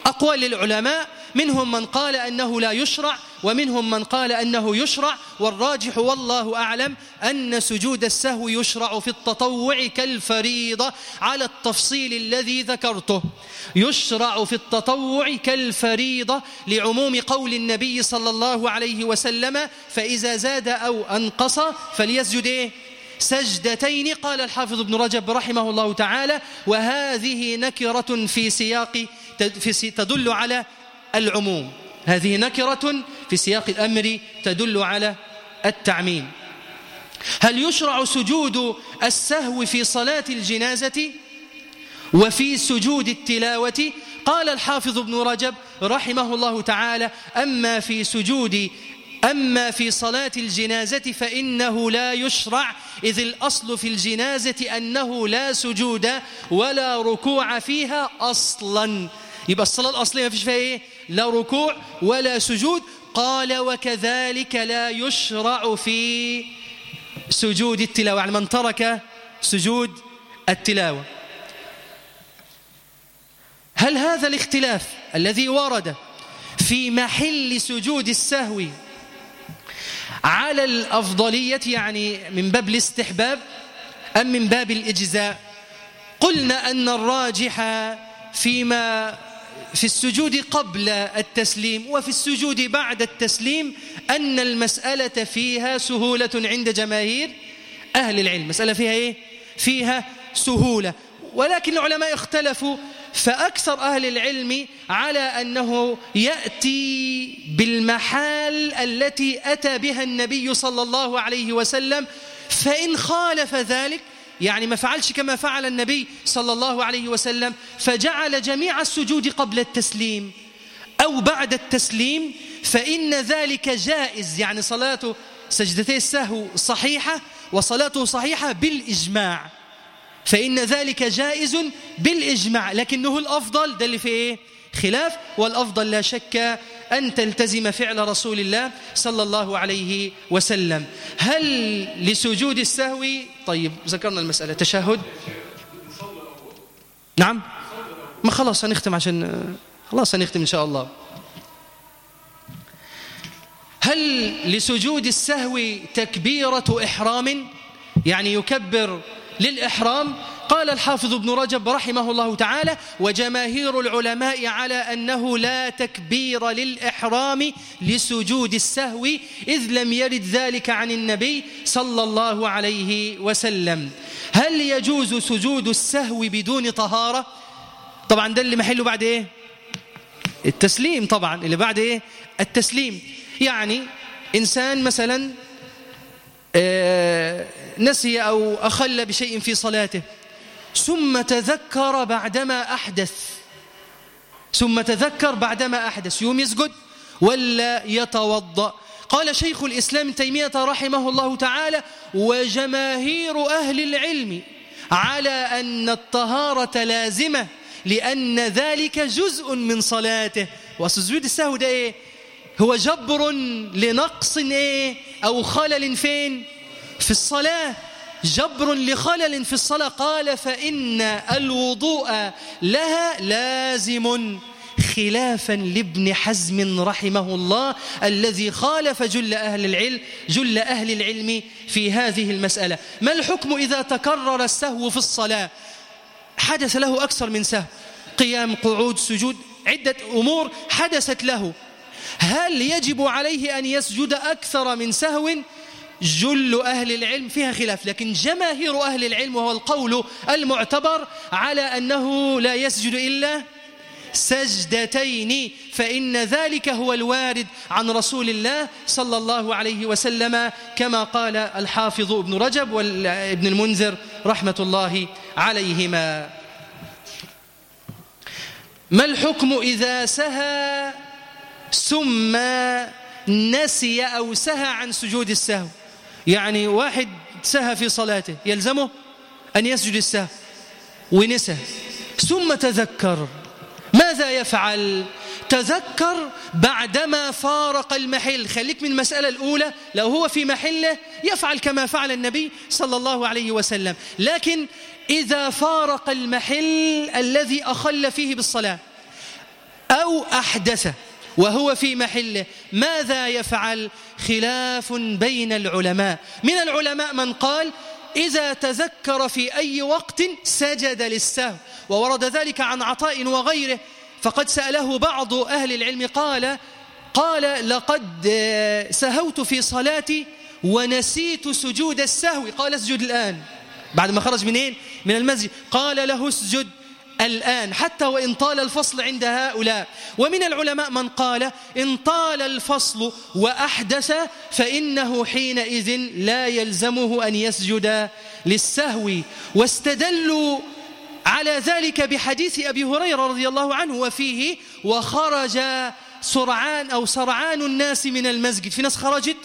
أقوال للعلماء منهم من قال أنه لا يشرع ومنهم من قال أنه يشرع والراجح والله أعلم أن سجود السهو يشرع في التطوع كالفريضة على التفصيل الذي ذكرته يشرع في التطوع كالفريضة لعموم قول النبي صلى الله عليه وسلم فإذا زاد أو أنقص فليسجد إيه؟ سجدتين قال الحافظ ابن رجب رحمه الله تعالى وهذه نكرة في سياق تدل على العموم. هذه نكرة في سياق الأمر تدل على التعميم. هل يشرع سجود السهو في صلاة الجنازة وفي سجود التلاوة؟ قال الحافظ ابن رجب رحمه الله تعالى أما في سجود أما في صلاة الجنازة فإنه لا يشرع إذ الأصل في الجنازة أنه لا سجود ولا ركوع فيها أصلا. يبقى الصلاة الأصلية ما فيش فيها إيه؟ لا ركوع ولا سجود. قال وكذلك لا يشرع في سجود التلاوة يعني من ترك سجود التلاوة. هل هذا الاختلاف الذي ورد في محل سجود السهو على الأفضلية يعني من باب الاستحباب أم من باب الإجزاء؟ قلنا أن الراجح فيما في السجود قبل التسليم وفي السجود بعد التسليم أن المسألة فيها سهولة عند جماهير أهل العلم. مسألة فيها إيه؟ فيها سهولة. ولكن العلماء اختلفوا فأكثر أهل العلم على أنه يأتي بالمحال التي أتى بها النبي صلى الله عليه وسلم فإن خالف ذلك يعني ما فعلش كما فعل النبي صلى الله عليه وسلم فجعل جميع السجود قبل التسليم أو بعد التسليم فإن ذلك جائز يعني صلاته سجدتي السهو صحيحة وصلاته صحيحة بالإجماع. فإن ذلك جائز بالإجماع لكنه الأفضل ده اللي في إيه؟ خلاف والأفضل لا شك أن تلتزم فعل رسول الله صلى الله عليه وسلم. هل لسجود السهو؟ طيب ذكرنا المسألة. تشهد؟ نعم. ما خلاص هنختم عشان خلاص هنختم إن شاء الله. هل لسجود السهو تكبيرة إحرام؟ يعني يكبر للإحرام. قال الحافظ ابن رجب رحمه الله تعالى وجماهير العلماء على أنه لا تكبير للإحرام لسجود السهو إذ لم يرد ذلك عن النبي صلى الله عليه وسلم. هل يجوز سجود السهو بدون طهارة؟ طبعا ده اللي محله بعد إيه؟ التسليم طبعا اللي بعد إيه؟ التسليم. يعني إنسان مثلا آه، نسي أو أخل بشيء في صلاته ثم تذكر بعدما أحدث ثم تذكر بعدما أحدث يوم يسجد ولا يتوضأ قال شيخ الإسلام تيمية رحمه الله تعالى وجماهير أهل العلم على أن الطهارة لازمة لأن ذلك جزء من صلاته وسجود السهو ده إيه؟ هو جبر لنقص إيه؟ أو خلل فين؟ في الصلاة جبر لخلل في الصلاة قال فإن الوضوء لها لازم خلافا لابن حزم رحمه الله الذي خالف جل أهل العلم جل أهل العلم في هذه المسألة. ما الحكم إذا تكرر السهو في الصلاة؟ حدث له أكثر من سهو قيام قعود سجود عدة أمور حدثت له. هل يجب عليه أن يسجد أكثر من سهو؟ جل أهل العلم فيها خلاف لكن جماهير أهل العلم وهو القول المعتبر على أنه لا يسجد إلا سجدتين فإن ذلك هو الوارد عن رسول الله صلى الله عليه وسلم كما قال الحافظ ابن رجب وابن المنذر رحمة الله عليهما. ما الحكم إذا سهى ثم نسي أو سهى عن سجود السهو؟ يعني واحد سهى في صلاته يلزمه أن يسجد السهو ونسى. ثم تذكر. ماذا يفعل؟ تذكر بعدما فارق المحل. خليك من المسألة الأولى لو هو في محله يفعل كما فعل النبي صلى الله عليه وسلم. لكن إذا فارق المحل الذي أخل فيه بالصلاة أو أحدث وهو في محله. ماذا يفعل؟ خلاف بين العلماء. من العلماء من قال إذا تذكر في أي وقت سجد للسهو. وورد ذلك عن عطاء وغيره. فقد سأله بعض أهل العلم قال قال لقد سهوت في صلاتي ونسيت سجود السهو. قال اسجد الآن. بعد ما خرج منين؟ من المسجد. قال له اسجد. الآن حتى وإن طال الفصل عند هؤلاء. ومن العلماء من قال إن طال الفصل وأحدث فإنه حينئذ لا يلزمه أن يسجد للسهو. واستدلوا على ذلك بحديث أبي هريرة رضي الله عنه وفيه وخرج سرعان أو سرعان الناس من المسجد. في ناس خرجت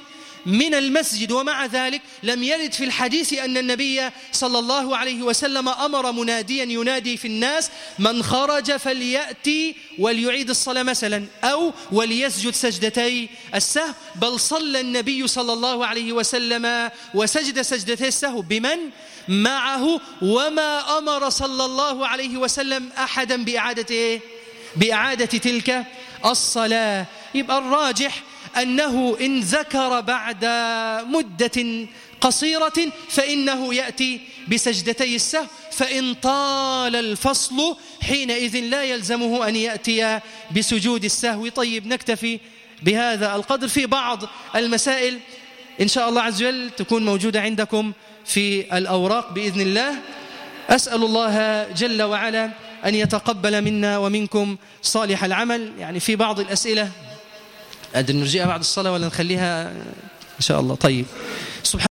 من المسجد ومع ذلك لم يرد في الحديث أن النبي صلى الله عليه وسلم أمر مناديا ينادي في الناس من خرج فليأتي وليعيد الصلاة مثلا أو وليسجد سجدتي السهو. بل صلى النبي صلى الله عليه وسلم وسجد سجدتي السهو بمن؟ معه. وما أمر صلى الله عليه وسلم أحدا بإعادة بإعادة تلك الصلاة. يبقى الراجح أنه إن ذكر بعد مدة قصيرة فإنه يأتي بسجدتي السهو فإن طال الفصل حينئذ لا يلزمه أن يأتي بسجود السهو. طيب نكتفي بهذا القدر في بعض المسائل. إن شاء الله عز وجل تكون موجودة عندكم في الأوراق بإذن الله. أسأل الله جل وعلا أن يتقبل منا ومنكم صالح العمل. يعني في بعض الأسئلة أدري نرجئها بعد الصلاة ولا نخليها إن شاء الله. طيب. سبحان